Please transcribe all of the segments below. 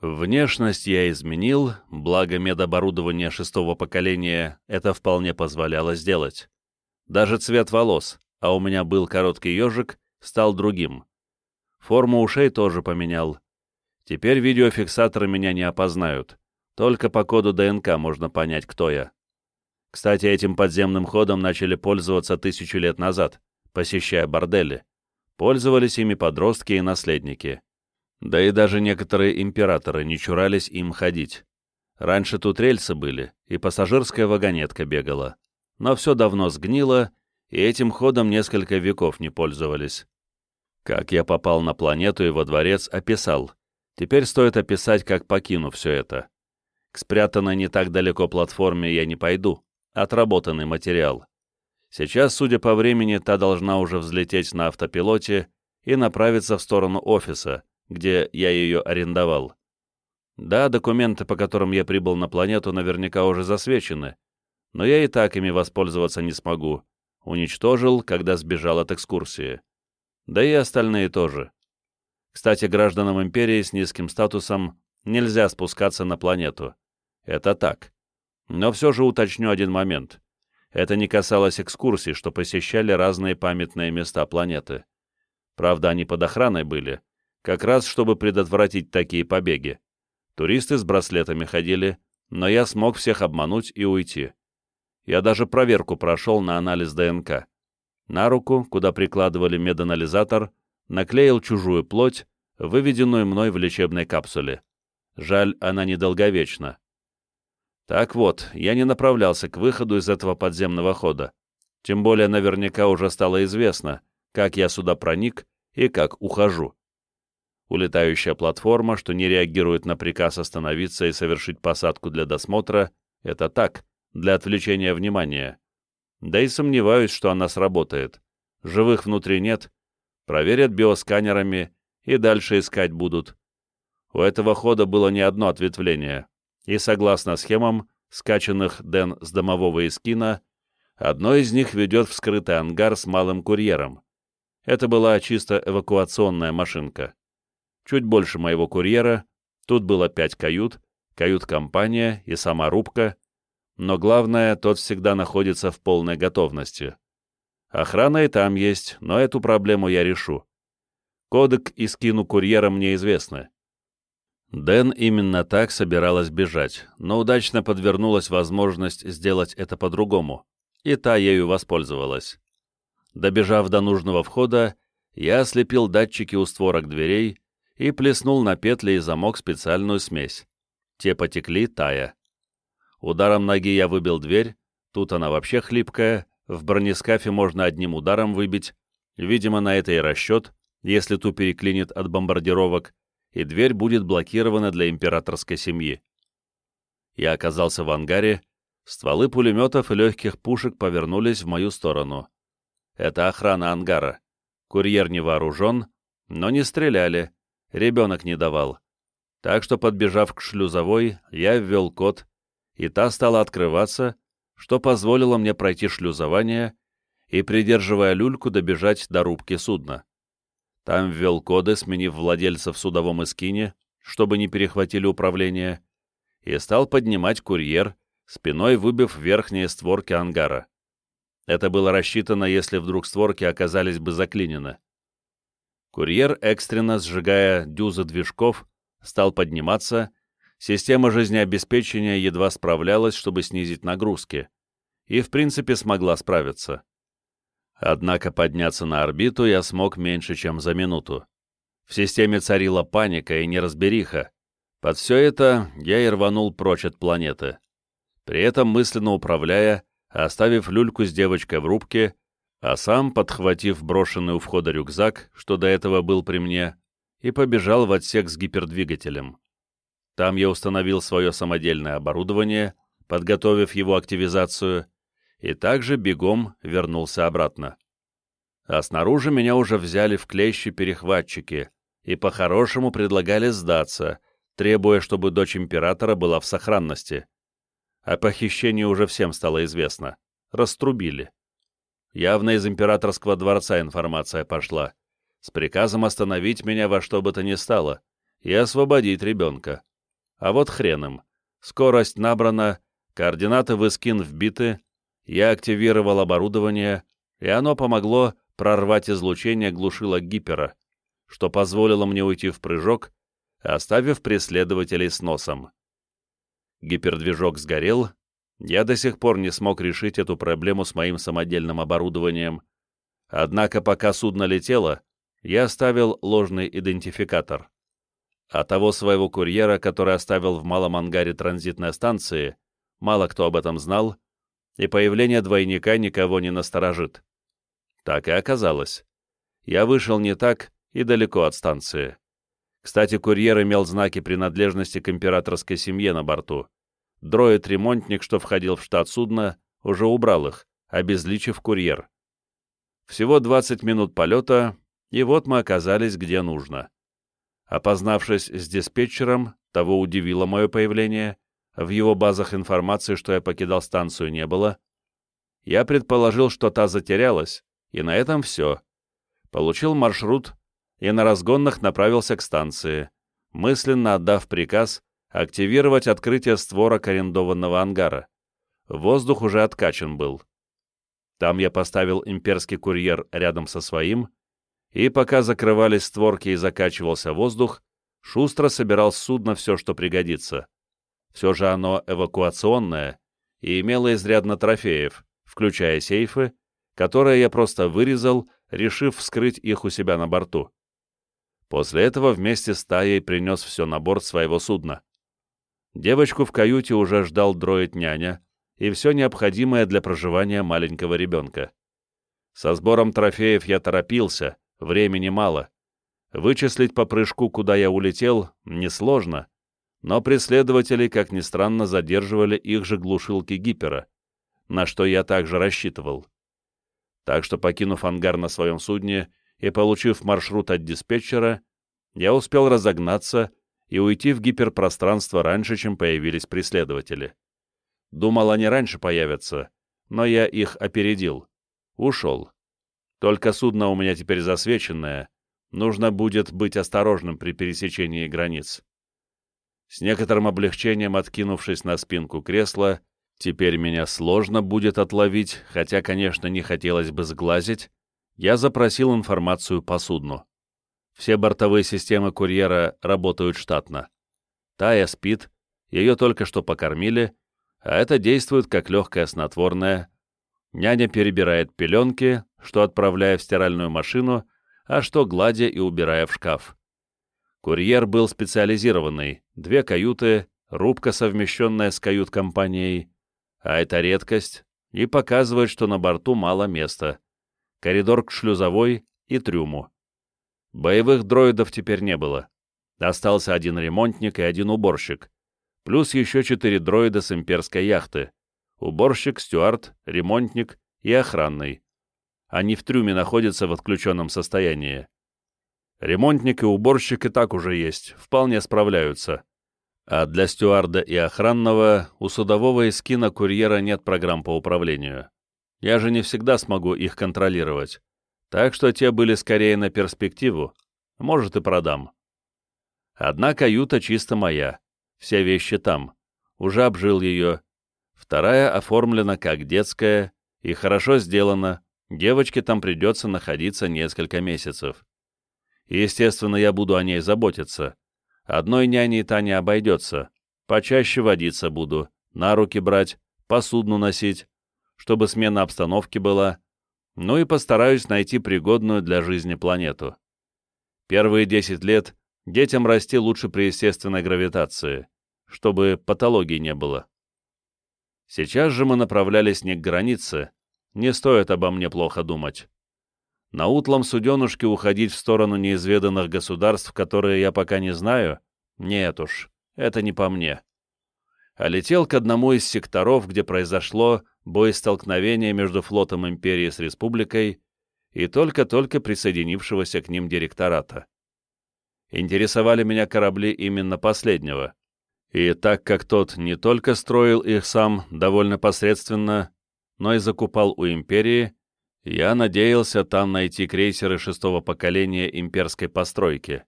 Внешность я изменил, благо медоборудование шестого поколения это вполне позволяло сделать. Даже цвет волос, а у меня был короткий ежик, стал другим. Форму ушей тоже поменял. Теперь видеофиксаторы меня не опознают. Только по коду ДНК можно понять, кто я. Кстати, этим подземным ходом начали пользоваться тысячу лет назад, посещая бордели. Пользовались ими подростки и наследники. Да и даже некоторые императоры не чурались им ходить. Раньше тут рельсы были, и пассажирская вагонетка бегала. Но все давно сгнило, и этим ходом несколько веков не пользовались. Как я попал на планету и во дворец, описал. Теперь стоит описать, как покину все это. К спрятанной не так далеко платформе я не пойду. Отработанный материал. Сейчас, судя по времени, та должна уже взлететь на автопилоте и направиться в сторону офиса, где я ее арендовал. Да, документы, по которым я прибыл на планету, наверняка уже засвечены, но я и так ими воспользоваться не смогу. Уничтожил, когда сбежал от экскурсии. Да и остальные тоже. Кстати, гражданам Империи с низким статусом нельзя спускаться на планету. Это так. Но все же уточню один момент. Это не касалось экскурсий, что посещали разные памятные места планеты. Правда, они под охраной были, как раз чтобы предотвратить такие побеги. Туристы с браслетами ходили, но я смог всех обмануть и уйти. Я даже проверку прошел на анализ ДНК. На руку, куда прикладывали меданализатор, наклеил чужую плоть, выведенную мной в лечебной капсуле. Жаль, она недолговечна. Так вот, я не направлялся к выходу из этого подземного хода. Тем более наверняка уже стало известно, как я сюда проник и как ухожу. Улетающая платформа, что не реагирует на приказ остановиться и совершить посадку для досмотра, это так, для отвлечения внимания. Да и сомневаюсь, что она сработает. Живых внутри нет. Проверят биосканерами и дальше искать будут. У этого хода было не одно ответвление. И согласно схемам, скачанных Дэн с домового эскина, одно из них ведет в скрытый ангар с малым курьером. Это была чисто эвакуационная машинка чуть больше моего курьера, тут было пять кают, кают-компания и сама рубка, но главное, тот всегда находится в полной готовности. Охрана и там есть, но эту проблему я решу. Кодек и скину курьера мне известны. Дэн именно так собиралась бежать, но удачно подвернулась возможность сделать это по-другому, и та ею воспользовалась. Добежав до нужного входа, я ослепил датчики у створок дверей и плеснул на петли и замок специальную смесь. Те потекли, тая. Ударом ноги я выбил дверь, тут она вообще хлипкая, в бронескафе можно одним ударом выбить, видимо, на это и расчет, если ту переклинит от бомбардировок, и дверь будет блокирована для императорской семьи. Я оказался в ангаре, стволы пулеметов и легких пушек повернулись в мою сторону. Это охрана ангара. Курьер не вооружен, но не стреляли, ребенок не давал. Так что, подбежав к шлюзовой, я ввел код, и та стала открываться, что позволило мне пройти шлюзование и, придерживая люльку, добежать до рубки судна. Там ввел коды, сменив владельца в судовом эскине, чтобы не перехватили управление, и стал поднимать курьер, спиной выбив верхние створки ангара. Это было рассчитано, если вдруг створки оказались бы заклинены. Курьер, экстренно сжигая дюзы движков, стал подниматься, система жизнеобеспечения едва справлялась, чтобы снизить нагрузки, и в принципе смогла справиться. Однако подняться на орбиту я смог меньше, чем за минуту. В системе царила паника и неразбериха. Под все это я и рванул прочь от планеты. При этом мысленно управляя, оставив люльку с девочкой в рубке, а сам, подхватив брошенный у входа рюкзак, что до этого был при мне, и побежал в отсек с гипердвигателем. Там я установил свое самодельное оборудование, подготовив его активизацию, и также бегом вернулся обратно. А снаружи меня уже взяли в клещи перехватчики и по-хорошему предлагали сдаться, требуя, чтобы дочь императора была в сохранности. О похищении уже всем стало известно. Раструбили. Явно из императорского дворца информация пошла. С приказом остановить меня во что бы то ни стало и освободить ребенка. А вот хрен им. Скорость набрана, координаты в Искин вбиты, я активировал оборудование, и оно помогло прорвать излучение глушила гипера, что позволило мне уйти в прыжок, оставив преследователей с носом. Гипердвижок сгорел, я до сих пор не смог решить эту проблему с моим самодельным оборудованием, однако пока судно летело, я оставил ложный идентификатор. А того своего курьера, который оставил в малом ангаре транзитной станции, мало кто об этом знал, и появление двойника никого не насторожит. Так и оказалось. Я вышел не так и далеко от станции. Кстати, курьер имел знаки принадлежности к императорской семье на борту. Дроид-ремонтник, что входил в штат судна, уже убрал их, обезличив курьер. Всего 20 минут полета, и вот мы оказались где нужно. Опознавшись с диспетчером, того удивило мое появление, в его базах информации, что я покидал станцию, не было. Я предположил, что та затерялась, и на этом все. Получил маршрут и на разгонах направился к станции, мысленно отдав приказ активировать открытие створок арендованного ангара. Воздух уже откачан был. Там я поставил имперский курьер рядом со своим, и пока закрывались створки и закачивался воздух, шустро собирал с судна все, что пригодится. Все же оно эвакуационное и имело изрядно трофеев, включая сейфы, которые я просто вырезал, решив вскрыть их у себя на борту. После этого вместе с Таей принес все на борт своего судна. Девочку в каюте уже ждал дроид-няня и все необходимое для проживания маленького ребенка. Со сбором трофеев я торопился, времени мало. Вычислить по прыжку, куда я улетел, несложно, но преследователи, как ни странно, задерживали их же глушилки гипера, на что я также рассчитывал. Так что, покинув ангар на своем судне и получив маршрут от диспетчера, я успел разогнаться и уйти в гиперпространство раньше, чем появились преследователи. Думал, они раньше появятся, но я их опередил. Ушел. Только судно у меня теперь засвеченное, нужно будет быть осторожным при пересечении границ. С некоторым облегчением откинувшись на спинку кресла, теперь меня сложно будет отловить, хотя, конечно, не хотелось бы сглазить, я запросил информацию по судну. Все бортовые системы курьера работают штатно. Тая спит, ее только что покормили, а это действует как легкое снотворное. Няня перебирает пеленки, что отправляя в стиральную машину, а что гладя и убирая в шкаф. Курьер был специализированный, две каюты, рубка, совмещенная с кают-компанией, а это редкость, и показывает, что на борту мало места. Коридор к шлюзовой и трюму. Боевых дроидов теперь не было. Остался один ремонтник и один уборщик. Плюс еще четыре дроида с имперской яхты. Уборщик, стюард, ремонтник и охранный. Они в трюме находятся в отключенном состоянии. Ремонтник и уборщик и так уже есть, вполне справляются. А для стюарда и охранного у судового эскина курьера нет программ по управлению. Я же не всегда смогу их контролировать. Так что те были скорее на перспективу. Может, и продам. Одна каюта чисто моя. Все вещи там. Уже обжил ее. Вторая оформлена как детская и хорошо сделана. Девочке там придется находиться несколько месяцев. Естественно, я буду о ней заботиться. Одной няней та не обойдется. Почаще водиться буду, на руки брать, по судну носить, чтобы смена обстановки была, ну и постараюсь найти пригодную для жизни планету. Первые 10 лет детям расти лучше при естественной гравитации, чтобы патологии не было. Сейчас же мы направлялись не к границе, не стоит обо мне плохо думать на утлом суденушке уходить в сторону неизведанных государств, которые я пока не знаю? Нет уж, это не по мне. А летел к одному из секторов, где произошло боестолкновение между флотом Империи с Республикой и только-только присоединившегося к ним директората. Интересовали меня корабли именно последнего. И так как тот не только строил их сам довольно посредственно, но и закупал у Империи, я надеялся там найти крейсеры шестого поколения имперской постройки,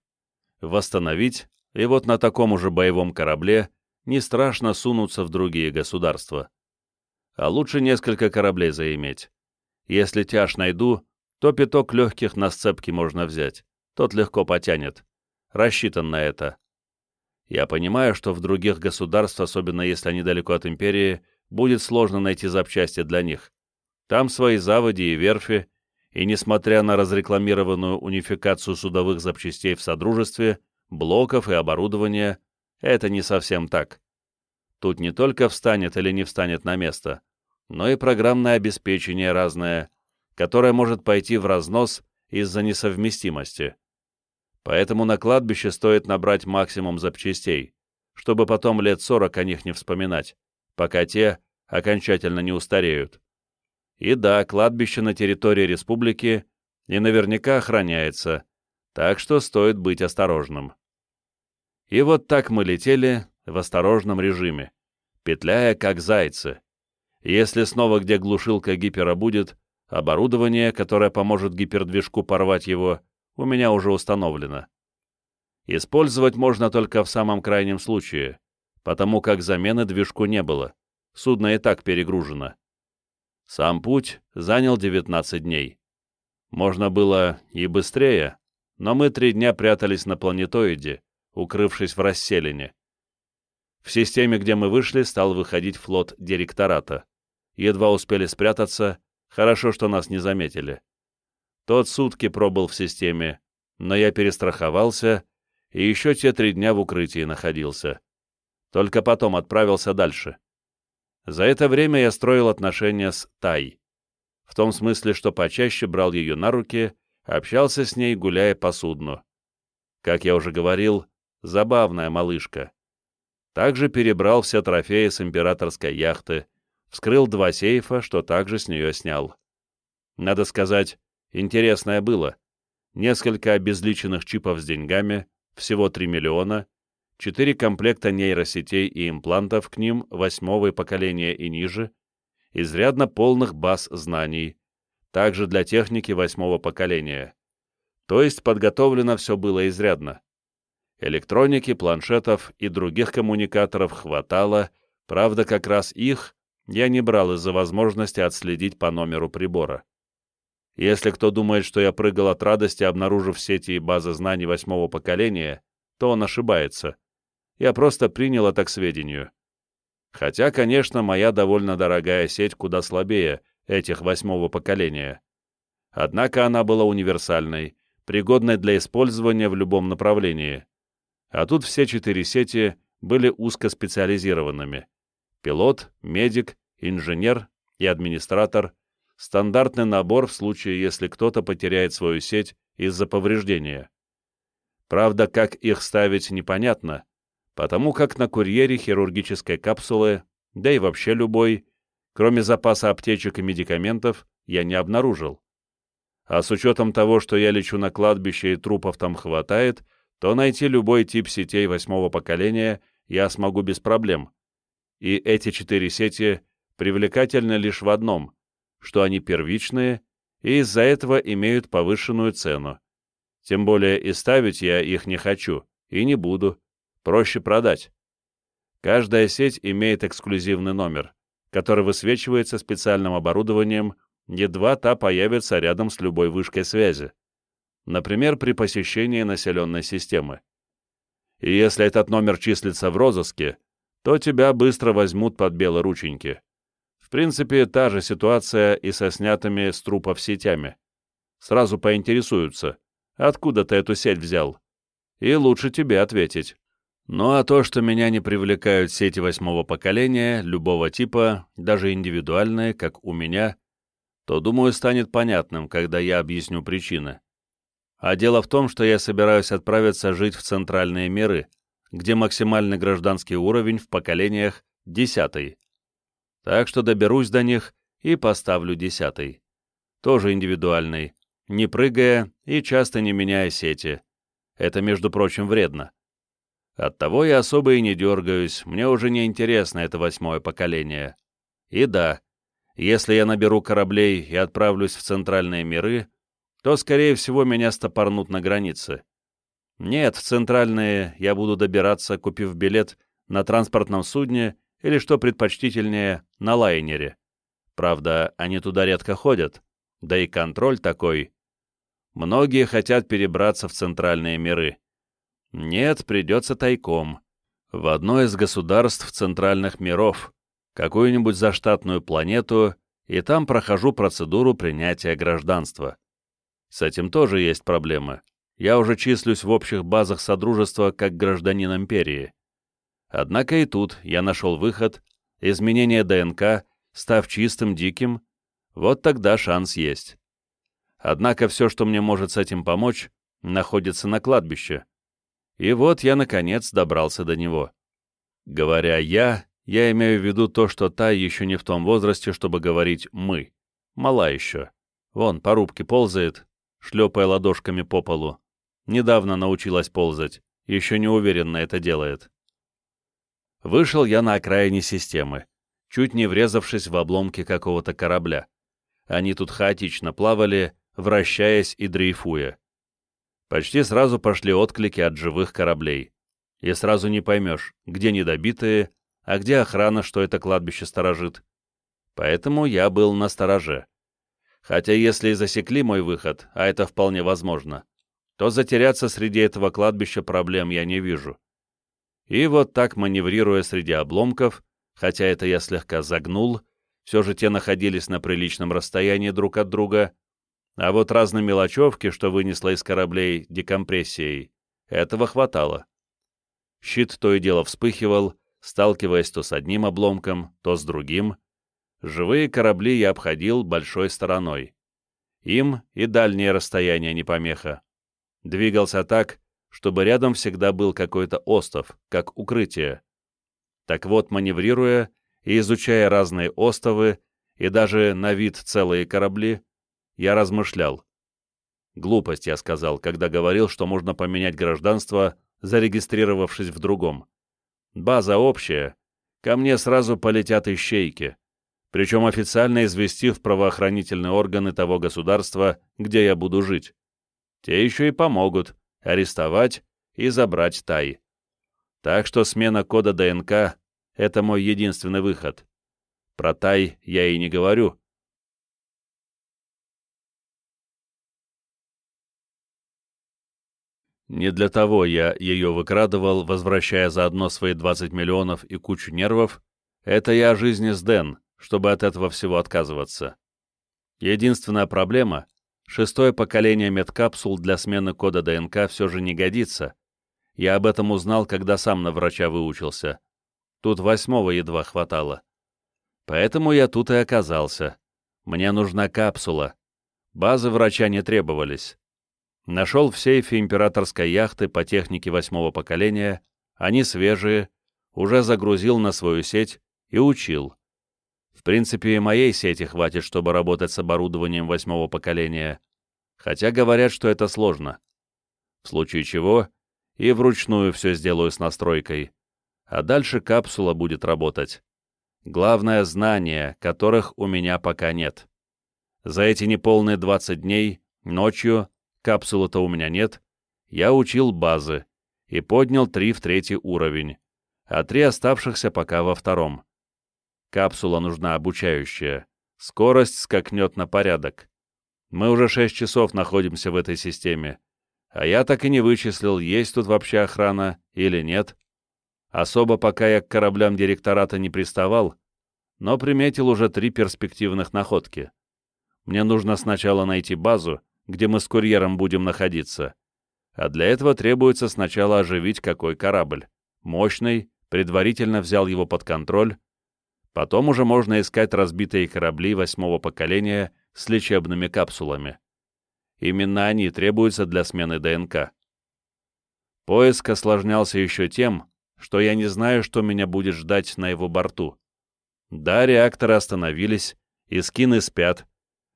восстановить, и вот на таком уже боевом корабле не страшно сунуться в другие государства. А лучше несколько кораблей заиметь. Если тяж найду, то пяток легких на сцепке можно взять. Тот легко потянет. Рассчитан на это. Я понимаю, что в других государствах, особенно если они далеко от империи, будет сложно найти запчасти для них. Там свои заводи и верфи, и несмотря на разрекламированную унификацию судовых запчастей в Содружестве, блоков и оборудования, это не совсем так. Тут не только встанет или не встанет на место, но и программное обеспечение разное, которое может пойти в разнос из-за несовместимости. Поэтому на кладбище стоит набрать максимум запчастей, чтобы потом лет сорок о них не вспоминать, пока те окончательно не устареют. И да, кладбище на территории республики и наверняка охраняется, так что стоит быть осторожным. И вот так мы летели в осторожном режиме, петляя как зайцы. Если снова где глушилка гипера будет, оборудование, которое поможет гипердвижку порвать его, у меня уже установлено. Использовать можно только в самом крайнем случае, потому как замены движку не было, судно и так перегружено. Сам путь занял 19 дней. Можно было и быстрее, но мы три дня прятались на планетоиде, укрывшись в расселине. В системе, где мы вышли, стал выходить флот директората. Едва успели спрятаться, хорошо, что нас не заметили. Тот сутки пробыл в системе, но я перестраховался и еще те три дня в укрытии находился. Только потом отправился дальше. За это время я строил отношения с Тай. В том смысле, что почаще брал ее на руки, общался с ней, гуляя по судну. Как я уже говорил, забавная малышка. Также перебрал все трофеи с императорской яхты, вскрыл два сейфа, что также с нее снял. Надо сказать, Интересное было. Несколько обезличенных чипов с деньгами, всего 3 миллиона, 4 комплекта нейросетей и имплантов к ним восьмого поколения и ниже, изрядно полных баз знаний, также для техники восьмого поколения. То есть подготовлено все было изрядно. Электроники, планшетов и других коммуникаторов хватало, правда, как раз их я не брал из-за возможности отследить по номеру прибора. Если кто думает, что я прыгал от радости, обнаружив сети и базы знаний восьмого поколения, то он ошибается. Я просто принял это к сведению. Хотя, конечно, моя довольно дорогая сеть куда слабее этих восьмого поколения. Однако она была универсальной, пригодной для использования в любом направлении. А тут все четыре сети были узкоспециализированными. Пилот, медик, инженер и администратор стандартный набор в случае, если кто-то потеряет свою сеть из-за повреждения. Правда, как их ставить непонятно, потому как на курьере хирургической капсулы, да и вообще любой, кроме запаса аптечек и медикаментов, я не обнаружил. А с учетом того, что я лечу на кладбище и трупов там хватает, то найти любой тип сетей восьмого поколения я смогу без проблем. И эти четыре сети привлекательны лишь в одном что они первичные и из-за этого имеют повышенную цену. Тем более и ставить я их не хочу, и не буду. Проще продать. Каждая сеть имеет эксклюзивный номер, который высвечивается специальным оборудованием, едва та появится рядом с любой вышкой связи. Например, при посещении населенной системы. И если этот номер числится в розыске, то тебя быстро возьмут под белорученьки принципе, та же ситуация и со снятыми с трупов сетями. Сразу поинтересуются, откуда ты эту сеть взял? И лучше тебе ответить. Ну а то, что меня не привлекают сети восьмого поколения, любого типа, даже индивидуальные, как у меня, то, думаю, станет понятным, когда я объясню причины. А дело в том, что я собираюсь отправиться жить в центральные миры, где максимальный гражданский уровень в поколениях десятый. Так что доберусь до них и поставлю десятый. Тоже индивидуальный, не прыгая и часто не меняя сети. Это, между прочим, вредно. Оттого я особо и не дергаюсь, мне уже не интересно это восьмое поколение. И да, если я наберу кораблей и отправлюсь в центральные миры, то, скорее всего, меня стопорнут на границе. Нет, в центральные я буду добираться, купив билет на транспортном судне или, что предпочтительнее, на лайнере. Правда, они туда редко ходят, да и контроль такой. Многие хотят перебраться в центральные миры. Нет, придется тайком. В одно из государств центральных миров, какую-нибудь заштатную планету, и там прохожу процедуру принятия гражданства. С этим тоже есть проблемы. Я уже числюсь в общих базах Содружества как гражданин империи. Однако и тут я нашел выход, изменение ДНК, став чистым, диким, вот тогда шанс есть. Однако все, что мне может с этим помочь, находится на кладбище. И вот я, наконец, добрался до него. Говоря «я», я имею в виду то, что та еще не в том возрасте, чтобы говорить «мы». Мала еще. Вон, по рубке ползает, шлепая ладошками по полу. Недавно научилась ползать, еще не уверенно это делает. Вышел я на окраине системы, чуть не врезавшись в обломки какого-то корабля. Они тут хаотично плавали, вращаясь и дрейфуя. Почти сразу пошли отклики от живых кораблей. И сразу не поймешь, где недобитые, а где охрана, что это кладбище сторожит. Поэтому я был на стороже. Хотя если и засекли мой выход, а это вполне возможно, то затеряться среди этого кладбища проблем я не вижу. И вот так, маневрируя среди обломков, хотя это я слегка загнул, все же те находились на приличном расстоянии друг от друга, а вот разные мелочевки, что вынесло из кораблей декомпрессией, этого хватало. Щит то и дело вспыхивал, сталкиваясь то с одним обломком, то с другим. Живые корабли я обходил большой стороной. Им и дальние расстояния не помеха. Двигался так, чтобы рядом всегда был какой-то остов, как укрытие. Так вот, маневрируя и изучая разные остовы и даже на вид целые корабли, я размышлял. Глупость, я сказал, когда говорил, что можно поменять гражданство, зарегистрировавшись в другом. База общая. Ко мне сразу полетят ищейки. Причем официально известив правоохранительные органы того государства, где я буду жить. Те еще и помогут, арестовать и забрать Тай. Так что смена кода ДНК — это мой единственный выход. Про Тай я и не говорю. Не для того я ее выкрадывал, возвращая заодно свои 20 миллионов и кучу нервов. Это я о жизни с Дэн, чтобы от этого всего отказываться. Единственная проблема Шестое поколение медкапсул для смены кода ДНК все же не годится. Я об этом узнал, когда сам на врача выучился. Тут восьмого едва хватало. Поэтому я тут и оказался. Мне нужна капсула. Базы врача не требовались. Нашел в сейфе императорской яхты по технике восьмого поколения, они свежие, уже загрузил на свою сеть и учил. В принципе, и моей сети хватит, чтобы работать с оборудованием восьмого поколения, хотя говорят, что это сложно. В случае чего и вручную все сделаю с настройкой, а дальше капсула будет работать. Главное — знания, которых у меня пока нет. За эти неполные 20 дней, ночью, капсулы-то у меня нет, я учил базы и поднял три в третий уровень, а три оставшихся пока во втором. Капсула нужна обучающая. Скорость скакнет на порядок. Мы уже шесть часов находимся в этой системе, а я так и не вычислил, есть тут вообще охрана или нет. Особо пока я к кораблям директората не приставал, но приметил уже три перспективных находки. Мне нужно сначала найти базу, где мы с курьером будем находиться. А для этого требуется сначала оживить какой корабль. Мощный, предварительно взял его под контроль, Потом уже можно искать разбитые корабли восьмого поколения с лечебными капсулами. Именно они требуются для смены ДНК. Поиск осложнялся еще тем, что я не знаю, что меня будет ждать на его борту. Да, реакторы остановились, и скины спят,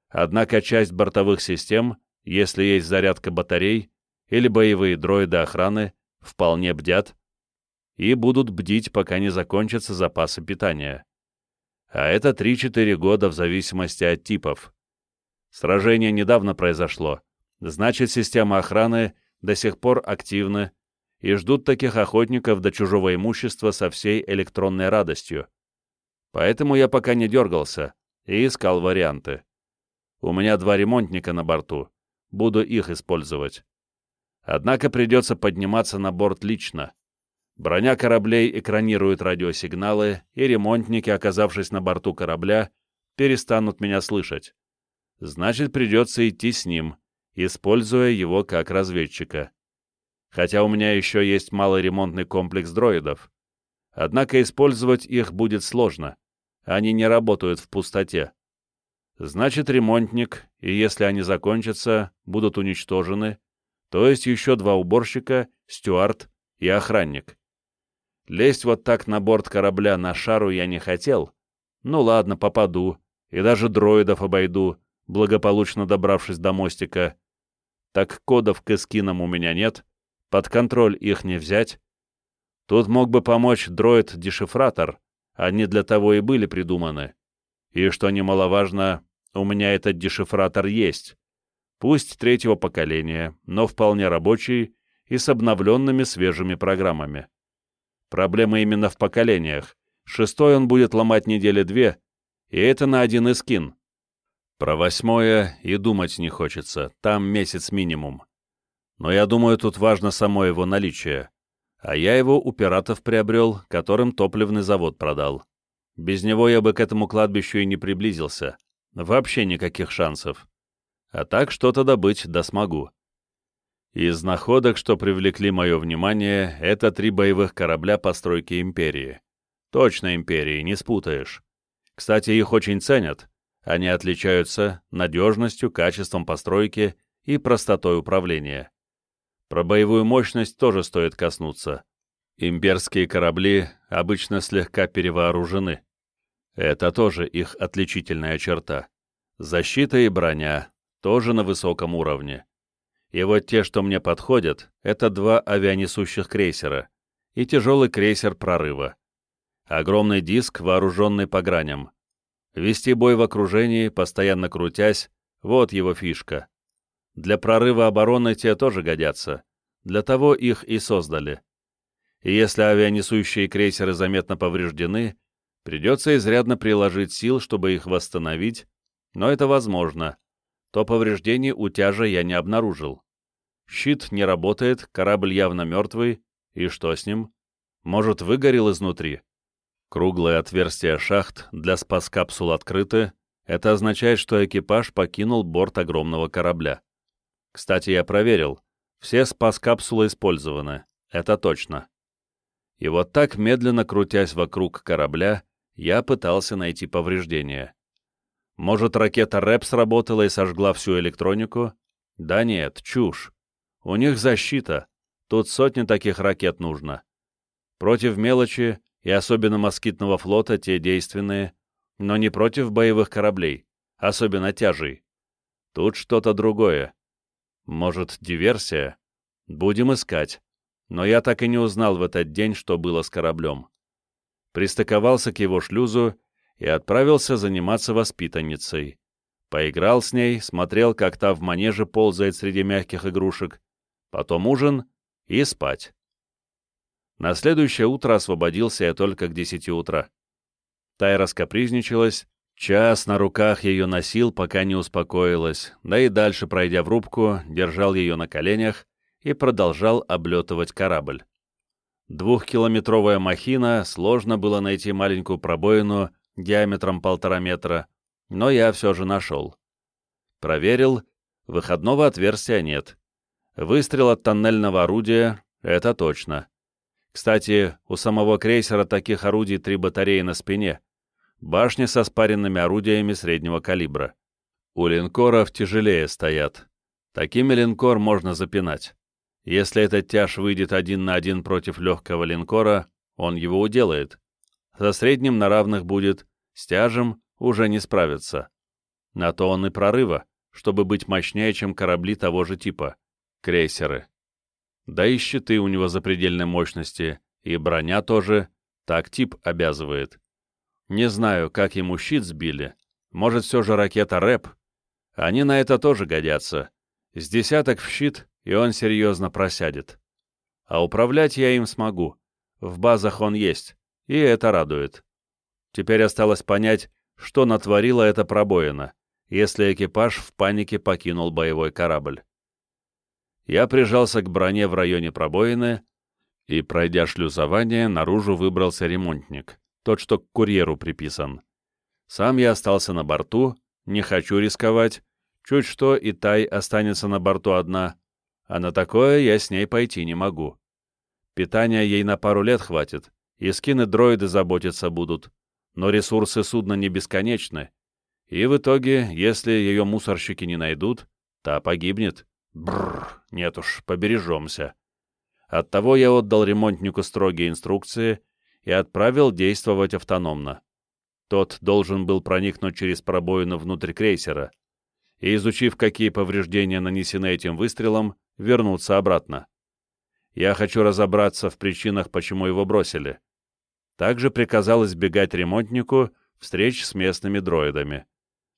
однако часть бортовых систем, если есть зарядка батарей или боевые дроиды охраны, вполне бдят и будут бдить, пока не закончатся запасы питания а это 3-4 года в зависимости от типов. Сражение недавно произошло, значит, система охраны до сих пор активны и ждут таких охотников до чужого имущества со всей электронной радостью. Поэтому я пока не дергался и искал варианты. У меня два ремонтника на борту, буду их использовать. Однако придется подниматься на борт лично. Броня кораблей экранирует радиосигналы, и ремонтники, оказавшись на борту корабля, перестанут меня слышать. Значит, придется идти с ним, используя его как разведчика. Хотя у меня еще есть малый ремонтный комплекс дроидов. Однако использовать их будет сложно. Они не работают в пустоте. Значит, ремонтник, и если они закончатся, будут уничтожены, то есть еще два уборщика, стюард и охранник. Лезть вот так на борт корабля на шару я не хотел. Ну ладно, попаду, и даже дроидов обойду, благополучно добравшись до мостика. Так кодов к эскинам у меня нет, под контроль их не взять. Тут мог бы помочь дроид-дешифратор, они для того и были придуманы. И, что немаловажно, у меня этот дешифратор есть. Пусть третьего поколения, но вполне рабочий и с обновленными свежими программами. Проблема именно в поколениях. Шестой он будет ломать недели две, и это на один эскин. Про восьмое и думать не хочется, там месяц минимум. Но я думаю, тут важно само его наличие. А я его у пиратов приобрел, которым топливный завод продал. Без него я бы к этому кладбищу и не приблизился. Вообще никаких шансов. А так что-то добыть да смогу. Из находок, что привлекли мое внимание, это три боевых корабля постройки Империи. Точно Империи, не спутаешь. Кстати, их очень ценят. Они отличаются надежностью, качеством постройки и простотой управления. Про боевую мощность тоже стоит коснуться. Имперские корабли обычно слегка перевооружены. Это тоже их отличительная черта. Защита и броня тоже на высоком уровне. И вот те, что мне подходят, это два авианесущих крейсера и тяжелый крейсер прорыва. Огромный диск, вооруженный по граням. Вести бой в окружении, постоянно крутясь, вот его фишка. Для прорыва обороны те тоже годятся. Для того их и создали. И если авианесущие крейсеры заметно повреждены, придется изрядно приложить сил, чтобы их восстановить, но это возможно. То повреждений у тяжа я не обнаружил. Щит не работает, корабль явно мертвый. И что с ним? Может, выгорел изнутри? Круглые отверстия шахт для спас-капсул открыты. Это означает, что экипаж покинул борт огромного корабля. Кстати, я проверил. Все спас-капсулы использованы. Это точно. И вот так, медленно крутясь вокруг корабля, я пытался найти повреждения. Может, ракета РЭП сработала и сожгла всю электронику? Да нет, чушь. У них защита. Тут сотни таких ракет нужно. Против мелочи и особенно москитного флота те действенные, но не против боевых кораблей, особенно тяжей. Тут что-то другое. Может, диверсия? Будем искать. Но я так и не узнал в этот день, что было с кораблем. Пристыковался к его шлюзу и отправился заниматься воспитанницей. Поиграл с ней, смотрел, как та в манеже ползает среди мягких игрушек, потом ужин и спать. На следующее утро освободился я только к десяти утра. Тайра скапризничалась, час на руках ее носил, пока не успокоилась, да и дальше, пройдя в рубку, держал ее на коленях и продолжал облетывать корабль. Двухкилометровая махина, сложно было найти маленькую пробоину диаметром полтора метра, но я все же нашел. Проверил, выходного отверстия нет. Выстрел от тоннельного орудия — это точно. Кстати, у самого крейсера таких орудий три батареи на спине. Башни со спаренными орудиями среднего калибра. У линкоров тяжелее стоят. Такими линкор можно запинать. Если этот тяж выйдет один на один против легкого линкора, он его уделает. Со средним на равных будет, с тяжем уже не справится. На то он и прорыва, чтобы быть мощнее, чем корабли того же типа крейсеры. Да и щиты у него запредельной мощности, и броня тоже, так тип обязывает. Не знаю, как ему щит сбили, может, все же ракета РЭП. Они на это тоже годятся. С десяток в щит, и он серьезно просядет. А управлять я им смогу. В базах он есть, и это радует. Теперь осталось понять, что натворила эта пробоина, если экипаж в панике покинул боевой корабль. Я прижался к броне в районе пробоины и, пройдя шлюзование, наружу выбрался ремонтник, тот, что к курьеру приписан. Сам я остался на борту, не хочу рисковать, чуть что и Тай останется на борту одна, а на такое я с ней пойти не могу. Питания ей на пару лет хватит, и скины-дроиды заботиться будут, но ресурсы судна не бесконечны, и в итоге, если ее мусорщики не найдут, та погибнет. Бррр, нет уж, побережемся. Оттого я отдал ремонтнику строгие инструкции и отправил действовать автономно. Тот должен был проникнуть через пробоину внутрь крейсера и, изучив, какие повреждения нанесены этим выстрелом, вернуться обратно. Я хочу разобраться в причинах, почему его бросили. Также приказал избегать ремонтнику встреч с местными дроидами.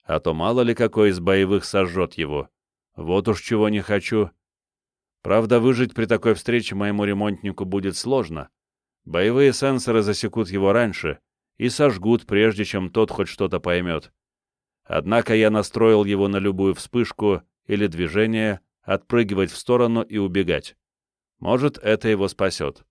А то мало ли какой из боевых сожжет его. Вот уж чего не хочу. Правда, выжить при такой встрече моему ремонтнику будет сложно. Боевые сенсоры засекут его раньше и сожгут, прежде чем тот хоть что-то поймет. Однако я настроил его на любую вспышку или движение, отпрыгивать в сторону и убегать. Может, это его спасет.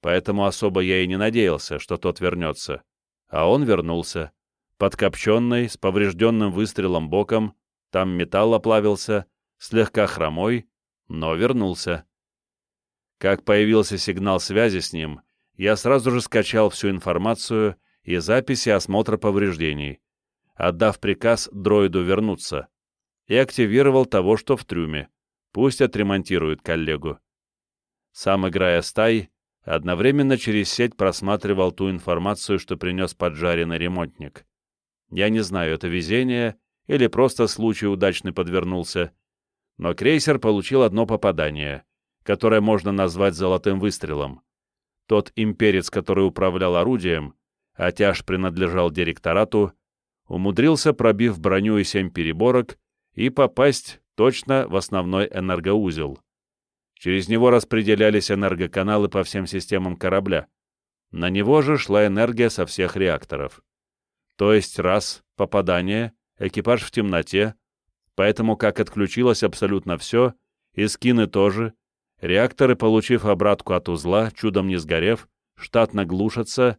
Поэтому особо я и не надеялся, что тот вернется. А он вернулся. Подкопченный, с поврежденным выстрелом боком, там металл оплавился, слегка хромой, но вернулся. Как появился сигнал связи с ним, я сразу же скачал всю информацию и записи осмотра повреждений, отдав приказ дроиду вернуться, и активировал того, что в трюме. Пусть отремонтирует коллегу. Сам, играя стай, одновременно через сеть просматривал ту информацию, что принес поджаренный ремонтник. Я не знаю, это везение или просто случай удачный подвернулся, но крейсер получил одно попадание, которое можно назвать золотым выстрелом. Тот имперец, который управлял орудием, а тяж принадлежал директорату, умудрился, пробив броню и семь переборок, и попасть точно в основной энергоузел. Через него распределялись энергоканалы по всем системам корабля. На него же шла энергия со всех реакторов. То есть раз, попадание, экипаж в темноте, поэтому как отключилось абсолютно все, и скины тоже, реакторы, получив обратку от узла, чудом не сгорев, штатно глушатся,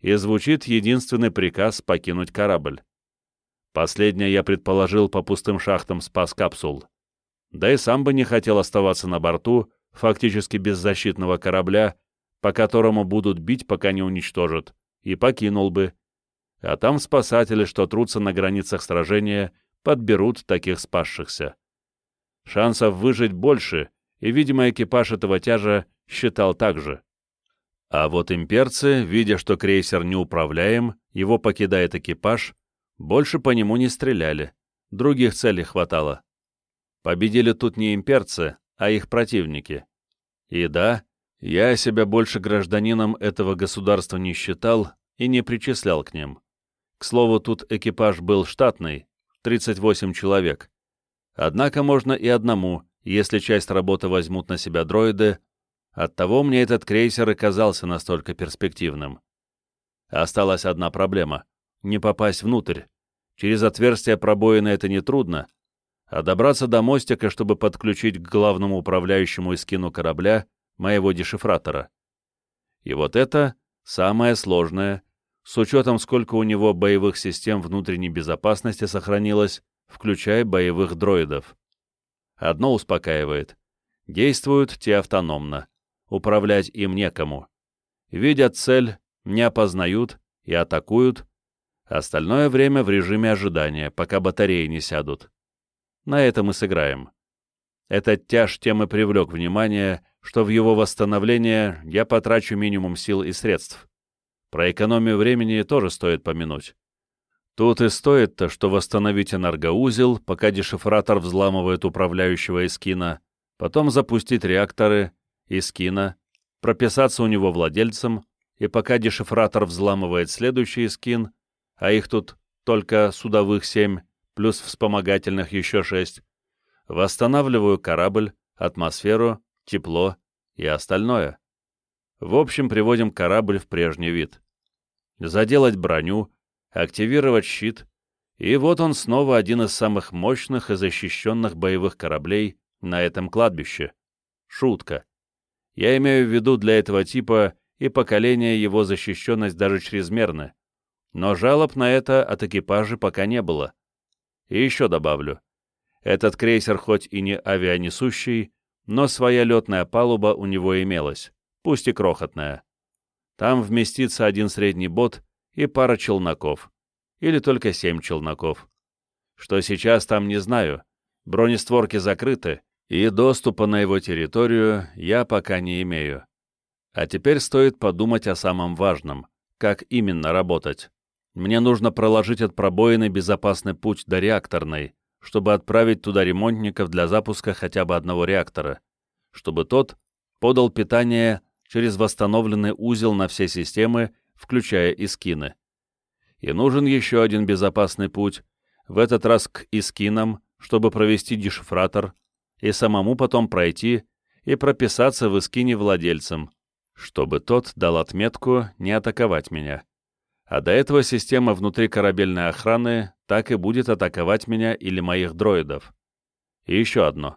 и звучит единственный приказ покинуть корабль. Последнее я предположил по пустым шахтам спас капсул да и сам бы не хотел оставаться на борту фактически беззащитного корабля, по которому будут бить, пока не уничтожат, и покинул бы. А там спасатели, что трутся на границах сражения, подберут таких спасшихся. Шансов выжить больше, и, видимо, экипаж этого тяжа считал так же. А вот имперцы, видя, что крейсер неуправляем, его покидает экипаж, больше по нему не стреляли, других целей хватало. Победили тут не имперцы, а их противники. И да, я себя больше гражданином этого государства не считал и не причислял к ним. К слову, тут экипаж был штатный, 38 человек. Однако можно и одному, если часть работы возьмут на себя дроиды, оттого мне этот крейсер и казался настолько перспективным. Осталась одна проблема — не попасть внутрь. Через отверстие пробоины это нетрудно, а добраться до мостика, чтобы подключить к главному управляющему эскину корабля моего дешифратора. И вот это самое сложное, с учетом сколько у него боевых систем внутренней безопасности сохранилось, включая боевых дроидов. Одно успокаивает. Действуют те автономно. Управлять им некому. Видят цель, не опознают и атакуют. Остальное время в режиме ожидания, пока батареи не сядут. На этом мы сыграем. Этот тяж темы привлек внимание, что в его восстановление я потрачу минимум сил и средств. Про экономию времени тоже стоит помянуть. Тут и стоит-то, что восстановить энергоузел, пока дешифратор взламывает управляющего эскина, потом запустить реакторы эскина, прописаться у него владельцем, и пока дешифратор взламывает следующий эскин, а их тут только судовых семь, плюс вспомогательных еще шесть. Восстанавливаю корабль, атмосферу, тепло и остальное. В общем, приводим корабль в прежний вид. Заделать броню, активировать щит, и вот он снова один из самых мощных и защищенных боевых кораблей на этом кладбище. Шутка. Я имею в виду для этого типа и поколения его защищенность даже чрезмерна. Но жалоб на это от экипажа пока не было. И еще добавлю. Этот крейсер хоть и не авианесущий, но своя летная палуба у него имелась, пусть и крохотная. Там вместится один средний бот и пара челноков. Или только семь челноков. Что сейчас там не знаю. Бронестворки закрыты, и доступа на его территорию я пока не имею. А теперь стоит подумать о самом важном. Как именно работать? Мне нужно проложить от пробоины безопасный путь до реакторной, чтобы отправить туда ремонтников для запуска хотя бы одного реактора, чтобы тот подал питание через восстановленный узел на все системы, включая Искины. И нужен еще один безопасный путь, в этот раз к Искинам, чтобы провести дешифратор, и самому потом пройти и прописаться в Искине владельцем, чтобы тот дал отметку не атаковать меня. А до этого система внутри корабельной охраны так и будет атаковать меня или моих дроидов. И еще одно.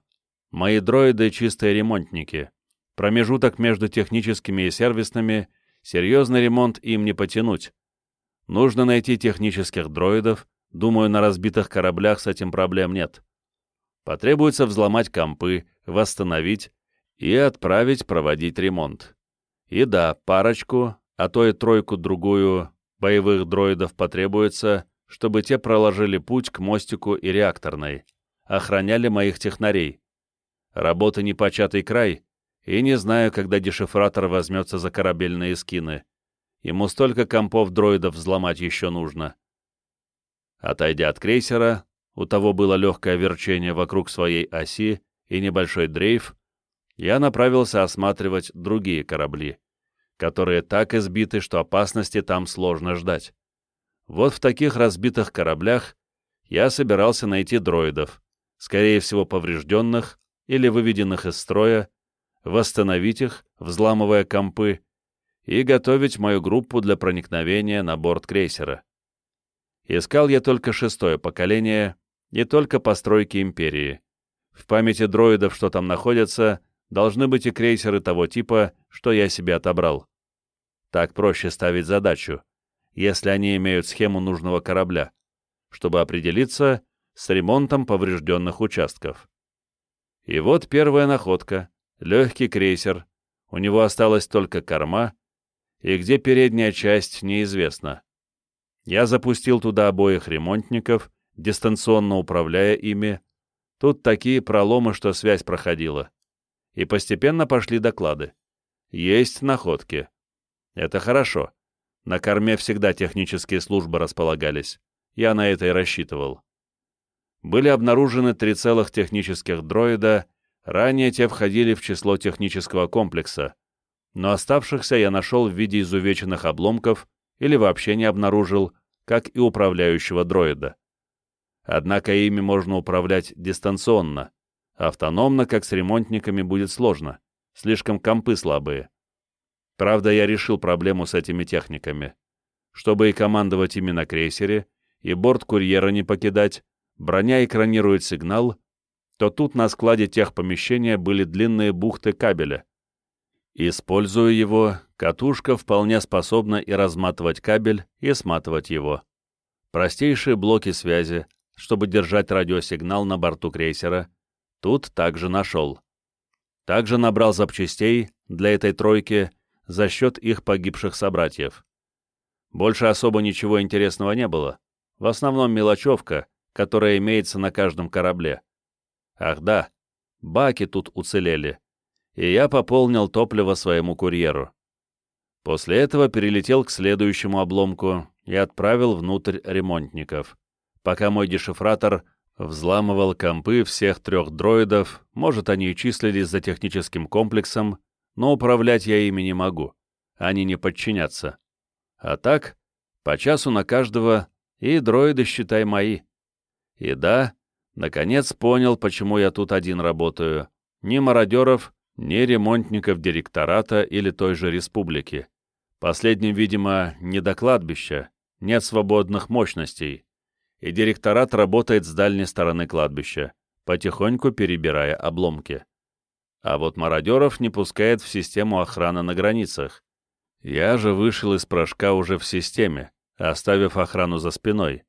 Мои дроиды — чистые ремонтники. Промежуток между техническими и сервисными, серьезный ремонт им не потянуть. Нужно найти технических дроидов, думаю, на разбитых кораблях с этим проблем нет. Потребуется взломать компы, восстановить и отправить проводить ремонт. И да, парочку, а то и тройку-другую боевых дроидов потребуется, чтобы те проложили путь к мостику и реакторной, охраняли моих технарей. Работа непочатый край, и не знаю, когда дешифратор возьмется за корабельные скины. Ему столько компов дроидов взломать еще нужно. Отойдя от крейсера, у того было легкое верчение вокруг своей оси и небольшой дрейф, я направился осматривать другие корабли которые так избиты, что опасности там сложно ждать. Вот в таких разбитых кораблях я собирался найти дроидов, скорее всего поврежденных или выведенных из строя, восстановить их, взламывая компы, и готовить мою группу для проникновения на борт крейсера. Искал я только шестое поколение и только постройки Империи. В памяти дроидов, что там находятся, должны быть и крейсеры того типа, что я себе отобрал. Так проще ставить задачу, если они имеют схему нужного корабля, чтобы определиться с ремонтом поврежденных участков. И вот первая находка — легкий крейсер, у него осталась только корма, и где передняя часть неизвестна. Я запустил туда обоих ремонтников, дистанционно управляя ими, тут такие проломы, что связь проходила. И постепенно пошли доклады. Есть находки. Это хорошо. На корме всегда технические службы располагались. Я на это и рассчитывал. Были обнаружены три целых технических дроида, ранее те входили в число технического комплекса, но оставшихся я нашел в виде изувеченных обломков или вообще не обнаружил, как и управляющего дроида. Однако ими можно управлять дистанционно. Автономно, как с ремонтниками, будет сложно. Слишком компы слабые. Правда, я решил проблему с этими техниками. Чтобы и командовать ими на крейсере, и борт курьера не покидать, броня экранирует сигнал, то тут на складе тех помещения были длинные бухты кабеля. Используя его, катушка вполне способна и разматывать кабель, и сматывать его. Простейшие блоки связи, чтобы держать радиосигнал на борту крейсера, тут также нашел. Также набрал запчастей для этой тройки за счет их погибших собратьев. Больше особо ничего интересного не было. В основном мелочевка, которая имеется на каждом корабле. Ах да, баки тут уцелели. И я пополнил топливо своему курьеру. После этого перелетел к следующему обломку и отправил внутрь ремонтников. Пока мой дешифратор взламывал компы всех трех дроидов, может, они и числились за техническим комплексом, но управлять я ими не могу. Они не подчинятся. А так, по часу на каждого, и дроиды, считай, мои. И да, наконец понял, почему я тут один работаю. Ни мародеров, ни ремонтников директората или той же республики. Последним, видимо, не до кладбища, нет свободных мощностей, и директорат работает с дальней стороны кладбища, потихоньку перебирая обломки. А вот мародеров не пускает в систему охраны на границах. Я же вышел из прыжка уже в системе, оставив охрану за спиной,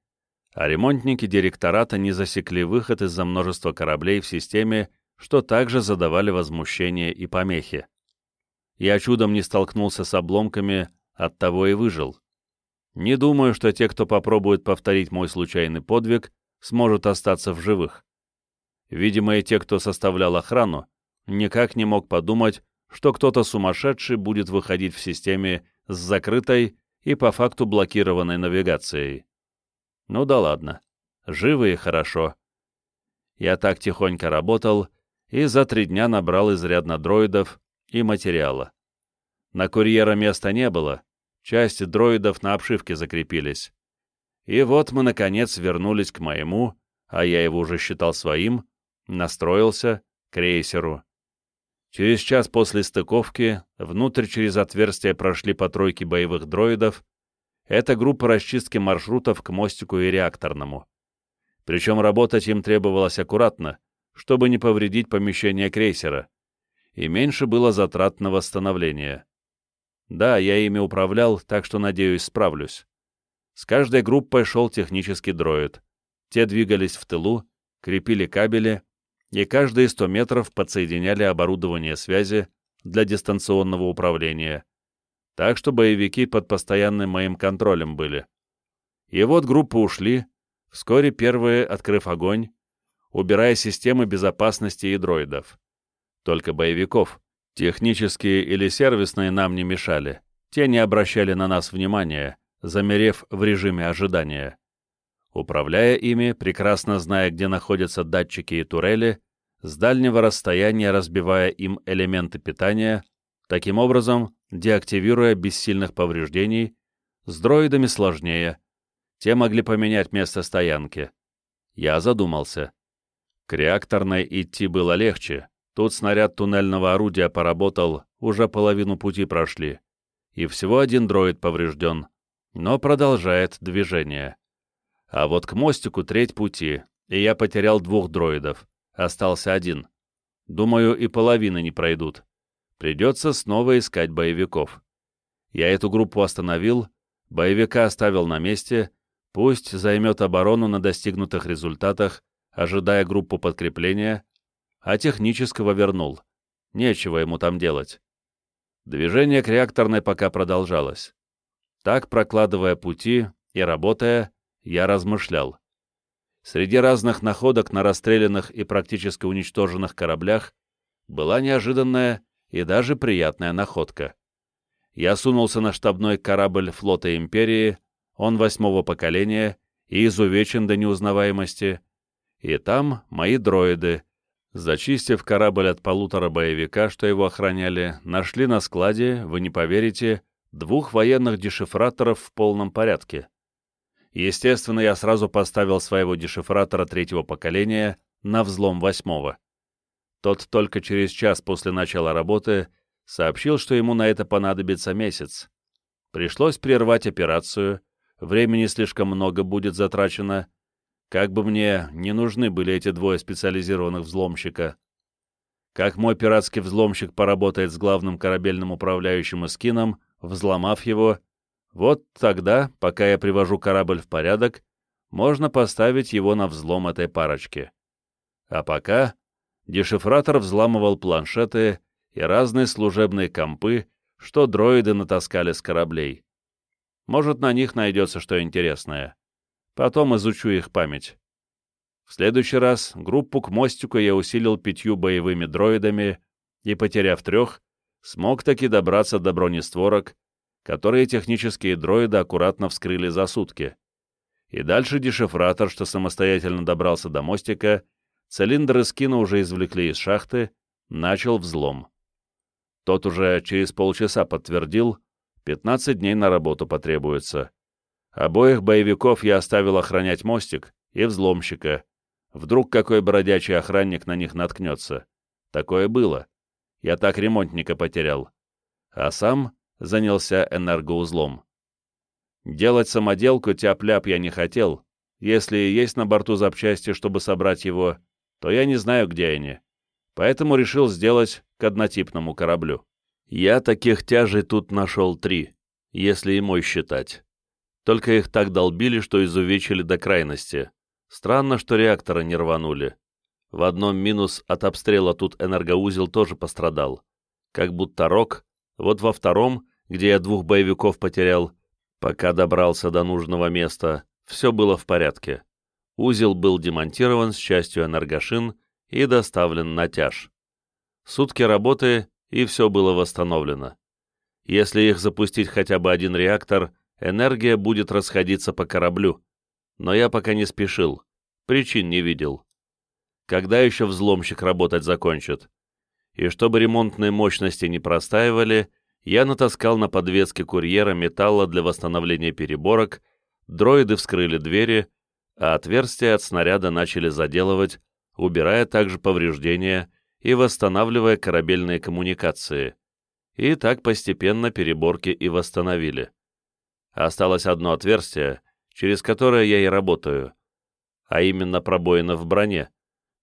а ремонтники директората не засекли выход из-за множества кораблей в системе, что также задавали возмущение и помехи. Я чудом не столкнулся с обломками, оттого и выжил. Не думаю, что те, кто попробует повторить мой случайный подвиг, сможет остаться в живых. Видимо, и те, кто составлял охрану, никак не мог подумать, что кто-то сумасшедший будет выходить в системе с закрытой и по факту блокированной навигацией. Ну да ладно, живы и хорошо. Я так тихонько работал и за три дня набрал изрядно дроидов и материала. На курьера места не было, часть дроидов на обшивке закрепились. И вот мы, наконец, вернулись к моему, а я его уже считал своим, настроился, крейсеру. Через час после стыковки внутрь через отверстие прошли по тройке боевых дроидов это группа расчистки маршрутов к мостику и реакторному. Причем работать им требовалось аккуратно, чтобы не повредить помещение крейсера, и меньше было затрат на восстановление. Да, я ими управлял, так что, надеюсь, справлюсь. С каждой группой шел технический дроид. Те двигались в тылу, крепили кабели, и каждые 100 метров подсоединяли оборудование связи для дистанционного управления, так что боевики под постоянным моим контролем были. И вот группы ушли, вскоре первые, открыв огонь, убирая системы безопасности и дроидов. Только боевиков, технические или сервисные, нам не мешали. Те не обращали на нас внимания, замерев в режиме ожидания. Управляя ими, прекрасно зная, где находятся датчики и турели, с дальнего расстояния разбивая им элементы питания, таким образом деактивируя без сильных повреждений, с дроидами сложнее. Те могли поменять место стоянки. Я задумался. К реакторной идти было легче. Тут снаряд туннельного орудия поработал, уже половину пути прошли. И всего один дроид поврежден, но продолжает движение. А вот к мостику треть пути, и я потерял двух дроидов. Остался один. Думаю, и половины не пройдут. Придется снова искать боевиков. Я эту группу остановил, боевика оставил на месте, пусть займет оборону на достигнутых результатах, ожидая группу подкрепления, а технического вернул. Нечего ему там делать. Движение к реакторной пока продолжалось. Так, прокладывая пути и работая, я размышлял. Среди разных находок на расстрелянных и практически уничтоженных кораблях была неожиданная и даже приятная находка. Я сунулся на штабной корабль флота Империи, он восьмого поколения и изувечен до неузнаваемости, и там мои дроиды, зачистив корабль от полутора боевика, что его охраняли, нашли на складе, вы не поверите, двух военных дешифраторов в полном порядке. Естественно, я сразу поставил своего дешифратора третьего поколения на взлом восьмого. Тот только через час после начала работы сообщил, что ему на это понадобится месяц. Пришлось прервать операцию, времени слишком много будет затрачено. Как бы мне не нужны были эти двое специализированных взломщика. Как мой пиратский взломщик поработает с главным корабельным управляющим эскином, взломав его, вот тогда, пока я привожу корабль в порядок, можно поставить его на взлом этой парочки. А пока дешифратор взламывал планшеты и разные служебные компы, что дроиды натаскали с кораблей. Может, на них найдется что интересное. Потом изучу их память. В следующий раз группу к мостику я усилил пятью боевыми дроидами и, потеряв трех, смог таки добраться до бронестворок, которые технические дроиды аккуратно вскрыли за сутки. И дальше дешифратор, что самостоятельно добрался до мостика, Цилиндр скина уже извлекли из шахты, начал взлом. Тот уже через полчаса подтвердил, 15 дней на работу потребуется. Обоих боевиков я оставил охранять мостик и взломщика. Вдруг какой бродячий охранник на них наткнется. Такое было. Я так ремонтника потерял. А сам занялся энергоузлом. Делать самоделку тяп-ляп я не хотел. Если есть на борту запчасти, чтобы собрать его, то я не знаю, где они. Поэтому решил сделать к однотипному кораблю. Я таких тяжей тут нашел три, если и мой считать. Только их так долбили, что изувечили до крайности. Странно, что реакторы не рванули. В одном минус от обстрела тут энергоузел тоже пострадал. Как будто рок, вот во втором, где я двух боевиков потерял, пока добрался до нужного места, все было в порядке. Узел был демонтирован с частью энергошин и доставлен на тяж. Сутки работы, и все было восстановлено. Если их запустить хотя бы один реактор, энергия будет расходиться по кораблю. Но я пока не спешил, причин не видел. Когда еще взломщик работать закончит? И чтобы ремонтные мощности не простаивали, я натаскал на подвеске курьера металла для восстановления переборок, дроиды вскрыли двери, а отверстия от снаряда начали заделывать, убирая также повреждения и восстанавливая корабельные коммуникации. И так постепенно переборки и восстановили. Осталось одно отверстие, через которое я и работаю, а именно пробоина в броне,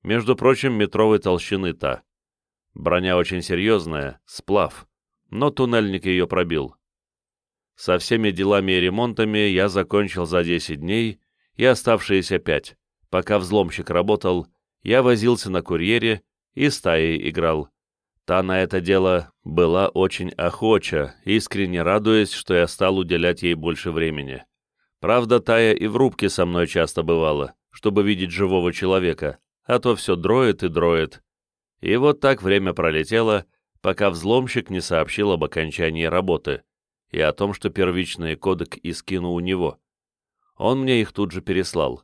между прочим, метровой толщины та. Броня очень серьезная, сплав, но туннельник ее пробил. Со всеми делами и ремонтами я закончил за 10 дней и оставшиеся 5. Пока взломщик работал, я возился на курьере и стаей играл. Та на это дело была очень охоча, искренне радуясь, что я стал уделять ей больше времени. Правда, Тая и в рубке со мной часто бывала, чтобы видеть живого человека, а то все дроет и дроет. И вот так время пролетело, пока взломщик не сообщил об окончании работы и о том, что первичные кодек искину у него. Он мне их тут же переслал.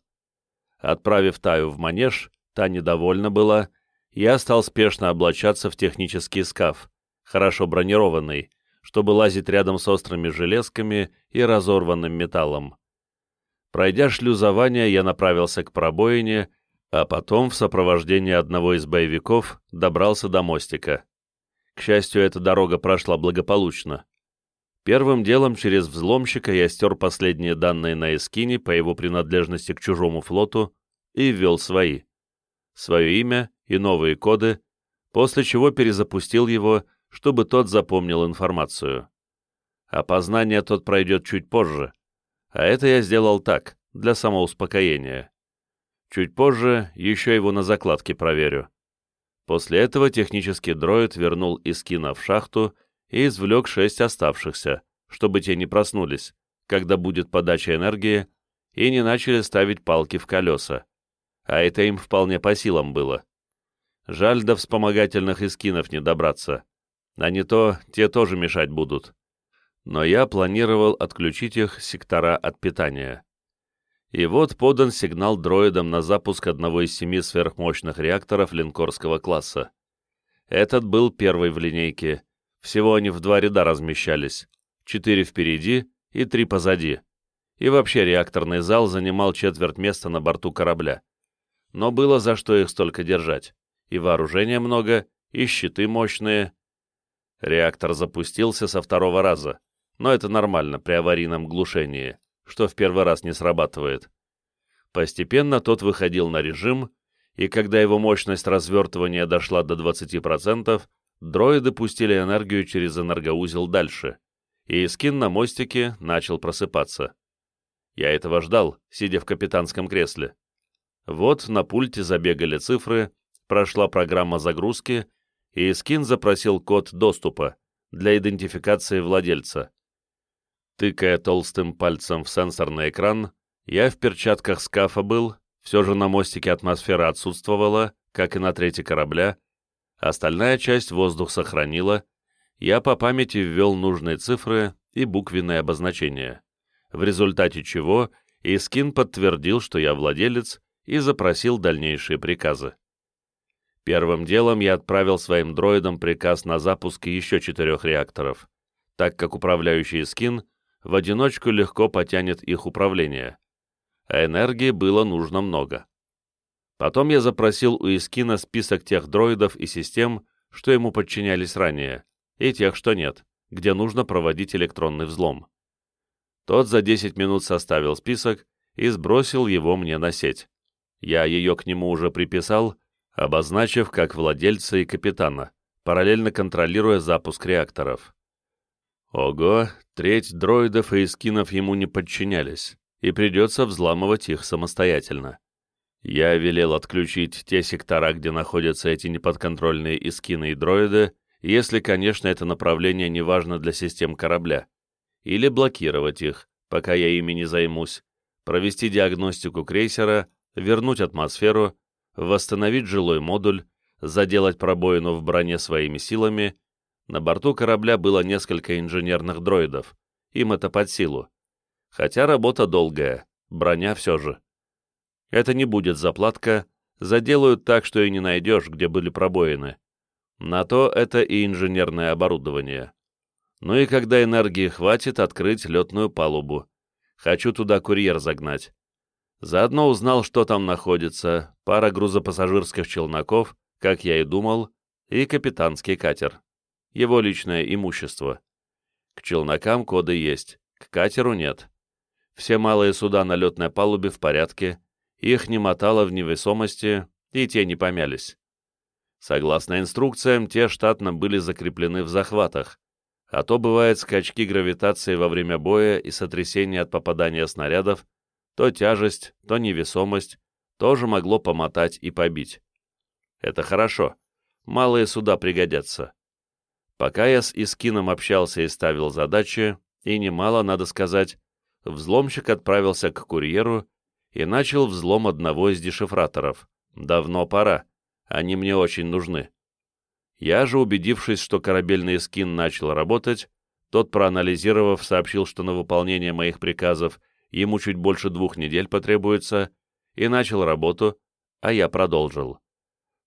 Отправив Таю в манеж, та недовольна была, я стал спешно облачаться в технический скаф, хорошо бронированный, чтобы лазить рядом с острыми железками и разорванным металлом. Пройдя шлюзование, я направился к пробоине, а потом в сопровождении одного из боевиков добрался до мостика. К счастью, эта дорога прошла благополучно. Первым делом через взломщика я стер последние данные на Эскине по его принадлежности к чужому флоту и ввел свои. Свое имя и новые коды, после чего перезапустил его, чтобы тот запомнил информацию. Опознание тот пройдет чуть позже, а это я сделал так, для самоуспокоения. Чуть позже еще его на закладке проверю. После этого технический дроид вернул Искина в шахту и извлек шесть оставшихся, чтобы те не проснулись, когда будет подача энергии, и не начали ставить палки в колеса. А это им вполне по силам было. Жаль до вспомогательных искинов не добраться. А не то, те тоже мешать будут. Но я планировал отключить их сектора от питания. И вот подан сигнал дроидам на запуск одного из семи сверхмощных реакторов линкорского класса. Этот был первый в линейке. Всего они в два ряда размещались. Четыре впереди и три позади. И вообще реакторный зал занимал четверть места на борту корабля. Но было за что их столько держать. И вооружения много, и щиты мощные. Реактор запустился со второго раза. Но это нормально при аварийном глушении что в первый раз не срабатывает. Постепенно тот выходил на режим, и когда его мощность развертывания дошла до 20%, дроиды пустили энергию через энергоузел дальше, и скин на мостике начал просыпаться. Я этого ждал, сидя в капитанском кресле. Вот на пульте забегали цифры, прошла программа загрузки, и скин запросил код доступа для идентификации владельца. Тыкая толстым пальцем в сенсорный экран, я в перчатках скафа был, все же на мостике атмосфера отсутствовала, как и на трети корабля, остальная часть воздух сохранила, я по памяти ввел нужные цифры и буквенные обозначения, в результате чего Искин подтвердил, что я владелец, и запросил дальнейшие приказы. Первым делом я отправил своим дроидам приказ на запуск еще четырех реакторов, так как управляющий Скин в одиночку легко потянет их управление, а энергии было нужно много. Потом я запросил у Искина список тех дроидов и систем, что ему подчинялись ранее, и тех, что нет, где нужно проводить электронный взлом. Тот за 10 минут составил список и сбросил его мне на сеть. Я ее к нему уже приписал, обозначив как владельца и капитана, параллельно контролируя запуск реакторов. Ого, треть дроидов и эскинов ему не подчинялись, и придется взламывать их самостоятельно. Я велел отключить те сектора, где находятся эти неподконтрольные эскины и дроиды, если, конечно, это направление не важно для систем корабля, или блокировать их, пока я ими не займусь, провести диагностику крейсера, вернуть атмосферу, восстановить жилой модуль, заделать пробоину в броне своими силами на борту корабля было несколько инженерных дроидов. Им это под силу. Хотя работа долгая, броня все же. Это не будет заплатка, заделают так, что и не найдешь, где были пробоины. На то это и инженерное оборудование. Ну и когда энергии хватит, открыть летную палубу. Хочу туда курьер загнать. Заодно узнал, что там находится, пара грузопассажирских челноков, как я и думал, и капитанский катер его личное имущество. К челнокам коды есть, к катеру нет. Все малые суда на летной палубе в порядке, их не мотало в невесомости, и те не помялись. Согласно инструкциям, те штатно были закреплены в захватах, а то бывают скачки гравитации во время боя и сотрясения от попадания снарядов, то тяжесть, то невесомость, тоже могло помотать и побить. Это хорошо, малые суда пригодятся. Пока я с Искином общался и ставил задачи, и немало, надо сказать, взломщик отправился к курьеру и начал взлом одного из дешифраторов. Давно пора, они мне очень нужны. Я же, убедившись, что корабельный скин начал работать, тот, проанализировав, сообщил, что на выполнение моих приказов ему чуть больше двух недель потребуется, и начал работу, а я продолжил.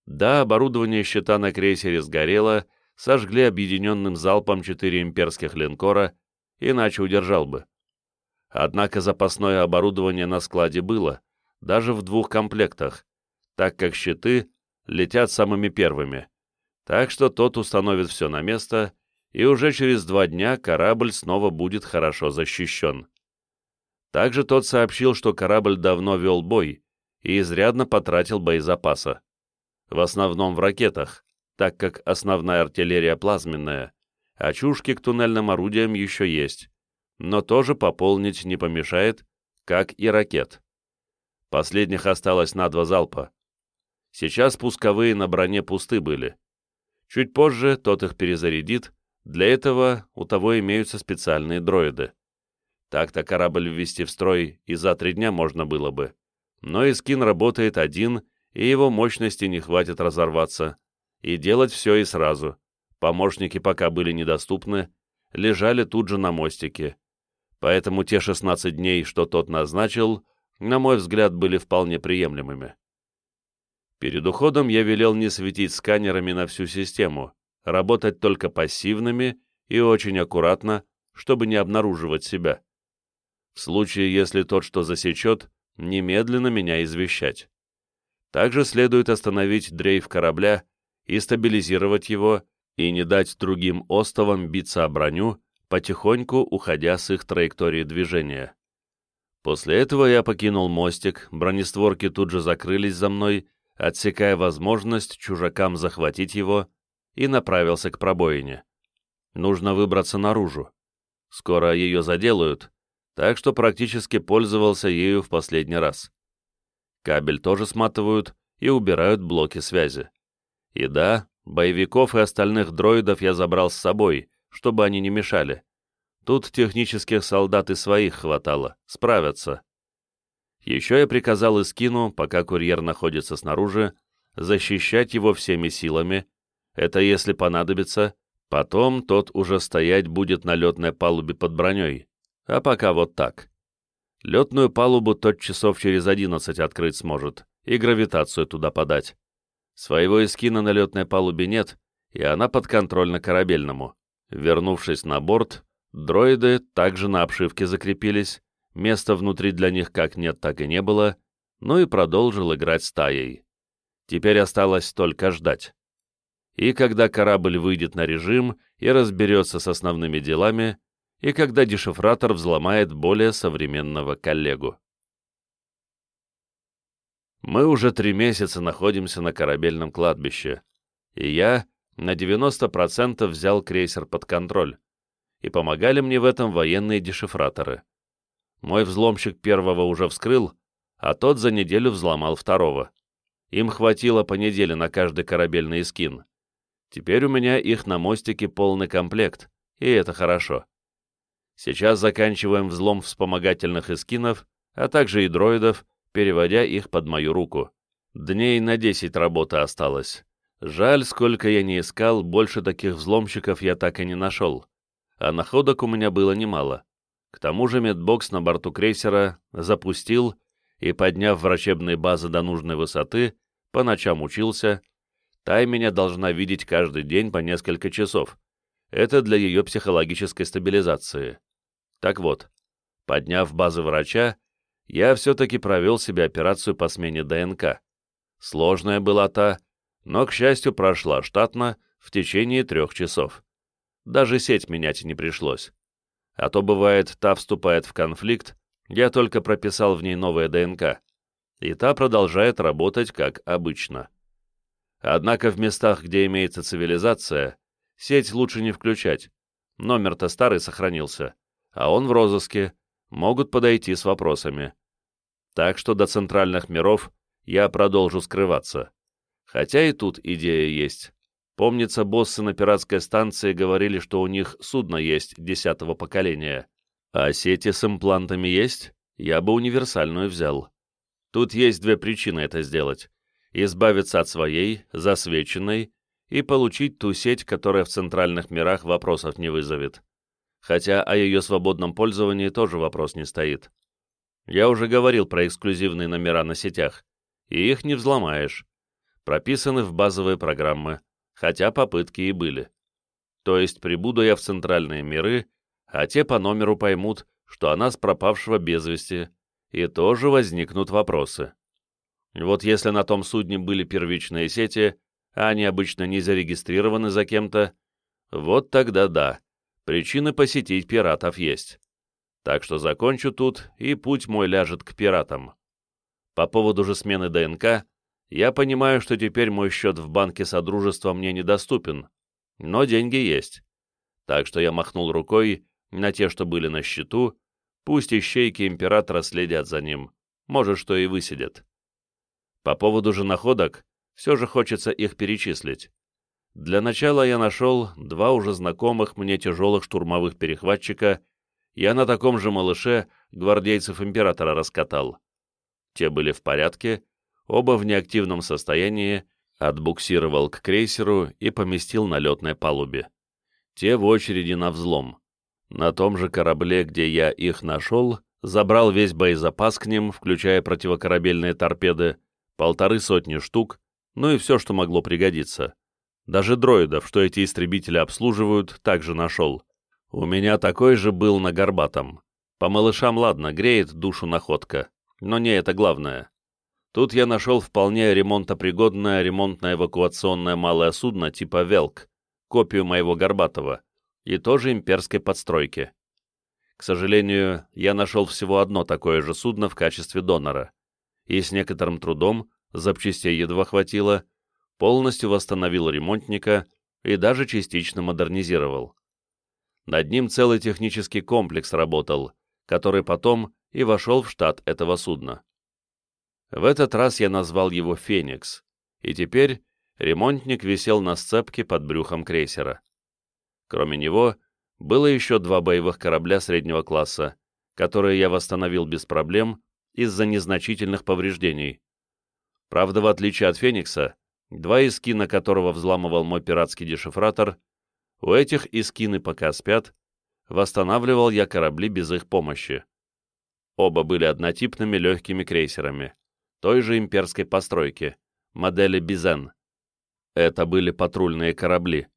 Да, оборудование щита на крейсере сгорело, сожгли объединенным залпом четыре имперских линкора, иначе удержал бы. Однако запасное оборудование на складе было, даже в двух комплектах, так как щиты летят самыми первыми. Так что тот установит все на место, и уже через два дня корабль снова будет хорошо защищен. Также тот сообщил, что корабль давно вел бой и изрядно потратил боезапаса. В основном в ракетах, так как основная артиллерия плазменная, а чушки к туннельным орудиям еще есть, но тоже пополнить не помешает, как и ракет. Последних осталось на два залпа. Сейчас пусковые на броне пусты были. Чуть позже тот их перезарядит, для этого у того имеются специальные дроиды. Так-то корабль ввести в строй и за три дня можно было бы. Но и скин работает один, и его мощности не хватит разорваться, и делать все и сразу. Помощники пока были недоступны, лежали тут же на мостике. Поэтому те 16 дней, что тот назначил, на мой взгляд, были вполне приемлемыми. Перед уходом я велел не светить сканерами на всю систему, работать только пассивными и очень аккуратно, чтобы не обнаруживать себя. В случае, если тот, что засечет, немедленно меня извещать. Также следует остановить дрейф корабля и стабилизировать его, и не дать другим остовам биться о броню, потихоньку уходя с их траектории движения. После этого я покинул мостик, бронестворки тут же закрылись за мной, отсекая возможность чужакам захватить его, и направился к пробоине. Нужно выбраться наружу. Скоро ее заделают, так что практически пользовался ею в последний раз. Кабель тоже сматывают и убирают блоки связи. И да, боевиков и остальных дроидов я забрал с собой, чтобы они не мешали. Тут технических солдат и своих хватало, справятся. Еще я приказал Искину, пока курьер находится снаружи, защищать его всеми силами, это если понадобится, потом тот уже стоять будет на летной палубе под броней, а пока вот так. Летную палубу тот часов через одиннадцать открыть сможет и гравитацию туда подать. Своего эскина на летной палубе нет, и она подконтрольна корабельному. Вернувшись на борт, дроиды также на обшивке закрепились, места внутри для них как нет, так и не было, ну и продолжил играть стаей. Теперь осталось только ждать. И когда корабль выйдет на режим и разберется с основными делами, и когда дешифратор взломает более современного коллегу. Мы уже три месяца находимся на корабельном кладбище, и я на 90% взял крейсер под контроль, и помогали мне в этом военные дешифраторы. Мой взломщик первого уже вскрыл, а тот за неделю взломал второго. Им хватило по неделе на каждый корабельный скин. Теперь у меня их на мостике полный комплект, и это хорошо. Сейчас заканчиваем взлом вспомогательных эскинов, а также и дроидов, переводя их под мою руку. Дней на 10 работы осталось. Жаль, сколько я не искал, больше таких взломщиков я так и не нашел. А находок у меня было немало. К тому же медбокс на борту крейсера запустил и, подняв врачебные базы до нужной высоты, по ночам учился. Тай меня должна видеть каждый день по несколько часов. Это для ее психологической стабилизации. Так вот, подняв базы врача, я все-таки провел себе операцию по смене ДНК. Сложная была та, но, к счастью, прошла штатно в течение трех часов. Даже сеть менять не пришлось. А то, бывает, та вступает в конфликт, я только прописал в ней новое ДНК, и та продолжает работать как обычно. Однако в местах, где имеется цивилизация, сеть лучше не включать. Номер-то старый сохранился, а он в розыске, могут подойти с вопросами. Так что до центральных миров я продолжу скрываться. Хотя и тут идея есть. Помнится, боссы на пиратской станции говорили, что у них судно есть десятого поколения. А сети с имплантами есть? Я бы универсальную взял. Тут есть две причины это сделать. Избавиться от своей, засвеченной, и получить ту сеть, которая в центральных мирах вопросов не вызовет. Хотя о ее свободном пользовании тоже вопрос не стоит. Я уже говорил про эксклюзивные номера на сетях, и их не взломаешь. Прописаны в базовые программы, хотя попытки и были. То есть прибуду я в центральные миры, а те по номеру поймут, что она с пропавшего без вести, и тоже возникнут вопросы. Вот если на том судне были первичные сети, а они обычно не зарегистрированы за кем-то, вот тогда да, причины посетить пиратов есть. Так что закончу тут, и путь мой ляжет к пиратам. По поводу же смены ДНК, я понимаю, что теперь мой счет в банке Содружества мне недоступен, но деньги есть. Так что я махнул рукой на те, что были на счету, пусть ищейки императора следят за ним, может, что и высидят. По поводу же находок, все же хочется их перечислить. Для начала я нашел два уже знакомых мне тяжелых штурмовых перехватчика, я на таком же малыше гвардейцев императора раскатал. Те были в порядке, оба в неактивном состоянии, отбуксировал к крейсеру и поместил на летной палубе. Те в очереди на взлом. На том же корабле, где я их нашел, забрал весь боезапас к ним, включая противокорабельные торпеды, полторы сотни штук, ну и все, что могло пригодиться. Даже дроидов, что эти истребители обслуживают, также нашел. У меня такой же был на Горбатом. По малышам, ладно, греет душу находка, но не это главное. Тут я нашел вполне ремонтопригодное ремонтно-эвакуационное малое судно типа «Велк», копию моего Горбатова, и тоже имперской подстройки. К сожалению, я нашел всего одно такое же судно в качестве донора, и с некоторым трудом, запчастей едва хватило, полностью восстановил ремонтника и даже частично модернизировал. Над ним целый технический комплекс работал, который потом и вошел в штат этого судна. В этот раз я назвал его «Феникс», и теперь ремонтник висел на сцепке под брюхом крейсера. Кроме него, было еще два боевых корабля среднего класса, которые я восстановил без проблем из-за незначительных повреждений. Правда, в отличие от «Феникса», два искина которого взламывал мой пиратский дешифратор, у этих искины пока спят, восстанавливал я корабли без их помощи. Оба были однотипными легкими крейсерами той же имперской постройки, модели «Бизен». Это были патрульные корабли.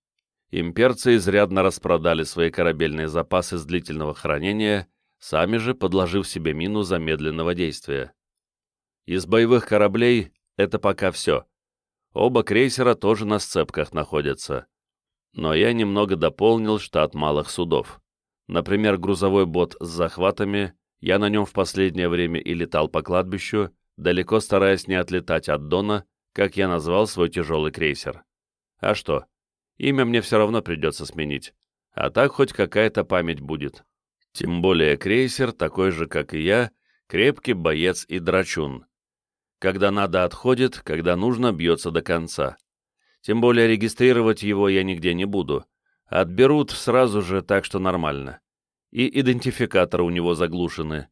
Имперцы изрядно распродали свои корабельные запасы с длительного хранения, сами же подложив себе мину замедленного действия. Из боевых кораблей это пока все. Оба крейсера тоже на сцепках находятся. Но я немного дополнил штат малых судов. Например, грузовой бот с захватами, я на нем в последнее время и летал по кладбищу, далеко стараясь не отлетать от Дона, как я назвал свой тяжелый крейсер. А что? Имя мне все равно придется сменить. А так хоть какая-то память будет. Тем более крейсер, такой же, как и я, крепкий боец и драчун. Когда надо отходит, когда нужно бьется до конца. Тем более регистрировать его я нигде не буду. Отберут сразу же, так что нормально. И идентификаторы у него заглушены.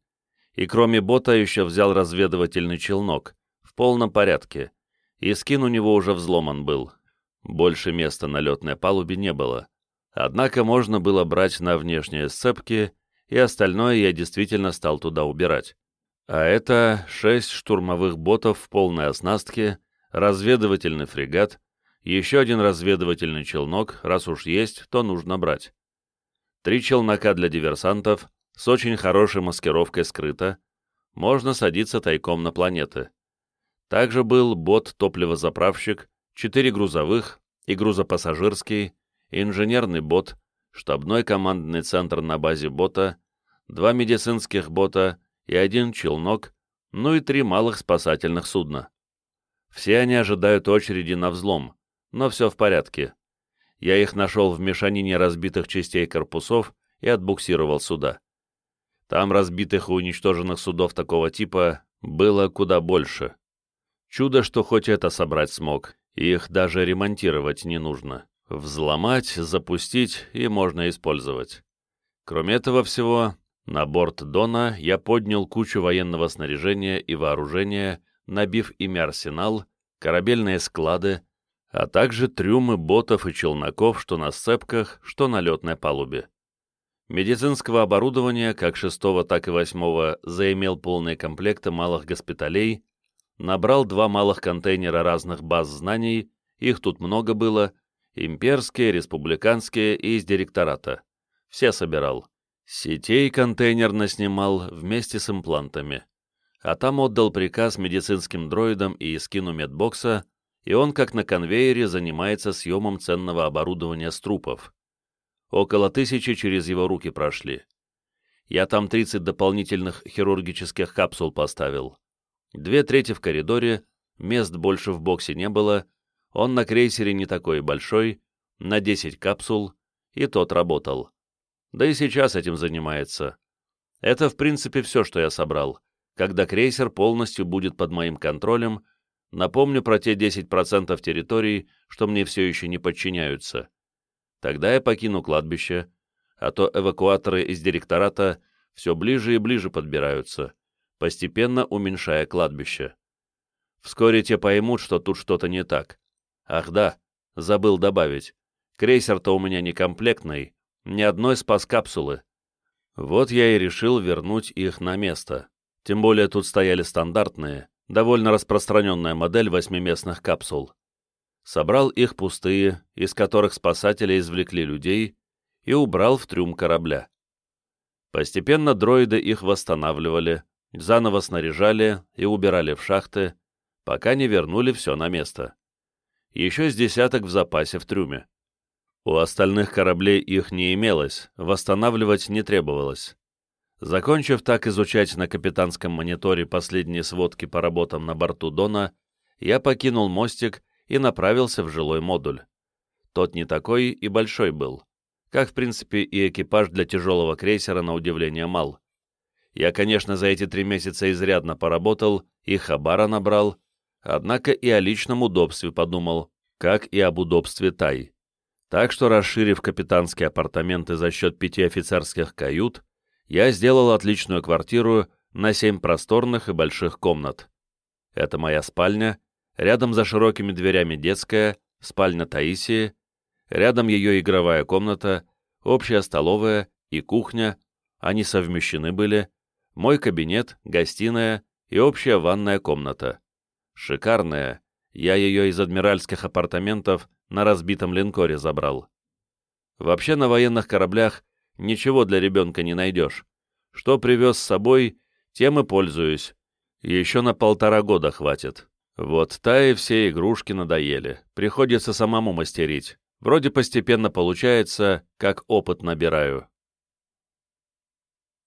И кроме бота еще взял разведывательный челнок. В полном порядке. И скин у него уже взломан был. Больше места на летной палубе не было. Однако можно было брать на внешние сцепки, и остальное я действительно стал туда убирать. А это шесть штурмовых ботов в полной оснастке, разведывательный фрегат, еще один разведывательный челнок, раз уж есть, то нужно брать. Три челнока для диверсантов, с очень хорошей маскировкой скрыто, можно садиться тайком на планеты. Также был бот-топливозаправщик, четыре грузовых и грузопассажирский, инженерный бот, штабной командный центр на базе бота, два медицинских бота и один челнок, ну и три малых спасательных судна. Все они ожидают очереди на взлом, но все в порядке. Я их нашел в мешанине разбитых частей корпусов и отбуксировал сюда. Там разбитых и уничтоженных судов такого типа было куда больше. Чудо, что хоть это собрать смог, их даже ремонтировать не нужно. Взломать, запустить и можно использовать. Кроме этого всего, на борт Дона я поднял кучу военного снаряжения и вооружения, набив ими арсенал, корабельные склады, а также трюмы ботов и челноков, что на сцепках, что на летной палубе. Медицинского оборудования, как шестого, так и восьмого, заимел полные комплекты малых госпиталей, набрал два малых контейнера разных баз знаний, их тут много было, имперские, республиканские и из директората. Все собирал. Сетей контейнерно снимал вместе с имплантами. А там отдал приказ медицинским дроидам и скину медбокса, и он, как на конвейере, занимается съемом ценного оборудования с трупов. Около тысячи через его руки прошли. Я там 30 дополнительных хирургических капсул поставил. Две трети в коридоре, мест больше в боксе не было, он на крейсере не такой большой, на 10 капсул, и тот работал. Да и сейчас этим занимается. Это, в принципе, все, что я собрал. Когда крейсер полностью будет под моим контролем, напомню про те 10% территорий, что мне все еще не подчиняются. Тогда я покину кладбище, а то эвакуаторы из директората все ближе и ближе подбираются, постепенно уменьшая кладбище. Вскоре те поймут, что тут что-то не так. Ах да, забыл добавить. Крейсер-то у меня не комплектный, ни одной спас-капсулы. Вот я и решил вернуть их на место. Тем более тут стояли стандартные, довольно распространенная модель восьмиместных капсул. Собрал их пустые, из которых спасатели извлекли людей, и убрал в трюм корабля. Постепенно дроиды их восстанавливали, заново снаряжали и убирали в шахты, пока не вернули все на место. Еще с десяток в запасе в трюме. У остальных кораблей их не имелось, восстанавливать не требовалось. Закончив так изучать на капитанском мониторе последние сводки по работам на борту Дона, я покинул мостик и направился в жилой модуль. Тот не такой и большой был, как, в принципе, и экипаж для тяжелого крейсера на удивление мал. Я, конечно, за эти три месяца изрядно поработал и хабара набрал, однако и о личном удобстве подумал, как и об удобстве Тай. Так что, расширив капитанские апартаменты за счет пяти офицерских кают, я сделал отличную квартиру на семь просторных и больших комнат. Это моя спальня, рядом за широкими дверями детская, спальня Таисии, рядом ее игровая комната, общая столовая и кухня, они совмещены были, мой кабинет, гостиная и общая ванная комната. Шикарная, я ее из адмиральских апартаментов на разбитом линкоре забрал. Вообще на военных кораблях ничего для ребенка не найдешь. Что привез с собой, тем и пользуюсь. Еще на полтора года хватит. Вот та и все игрушки надоели, приходится самому мастерить. Вроде постепенно получается, как опыт набираю.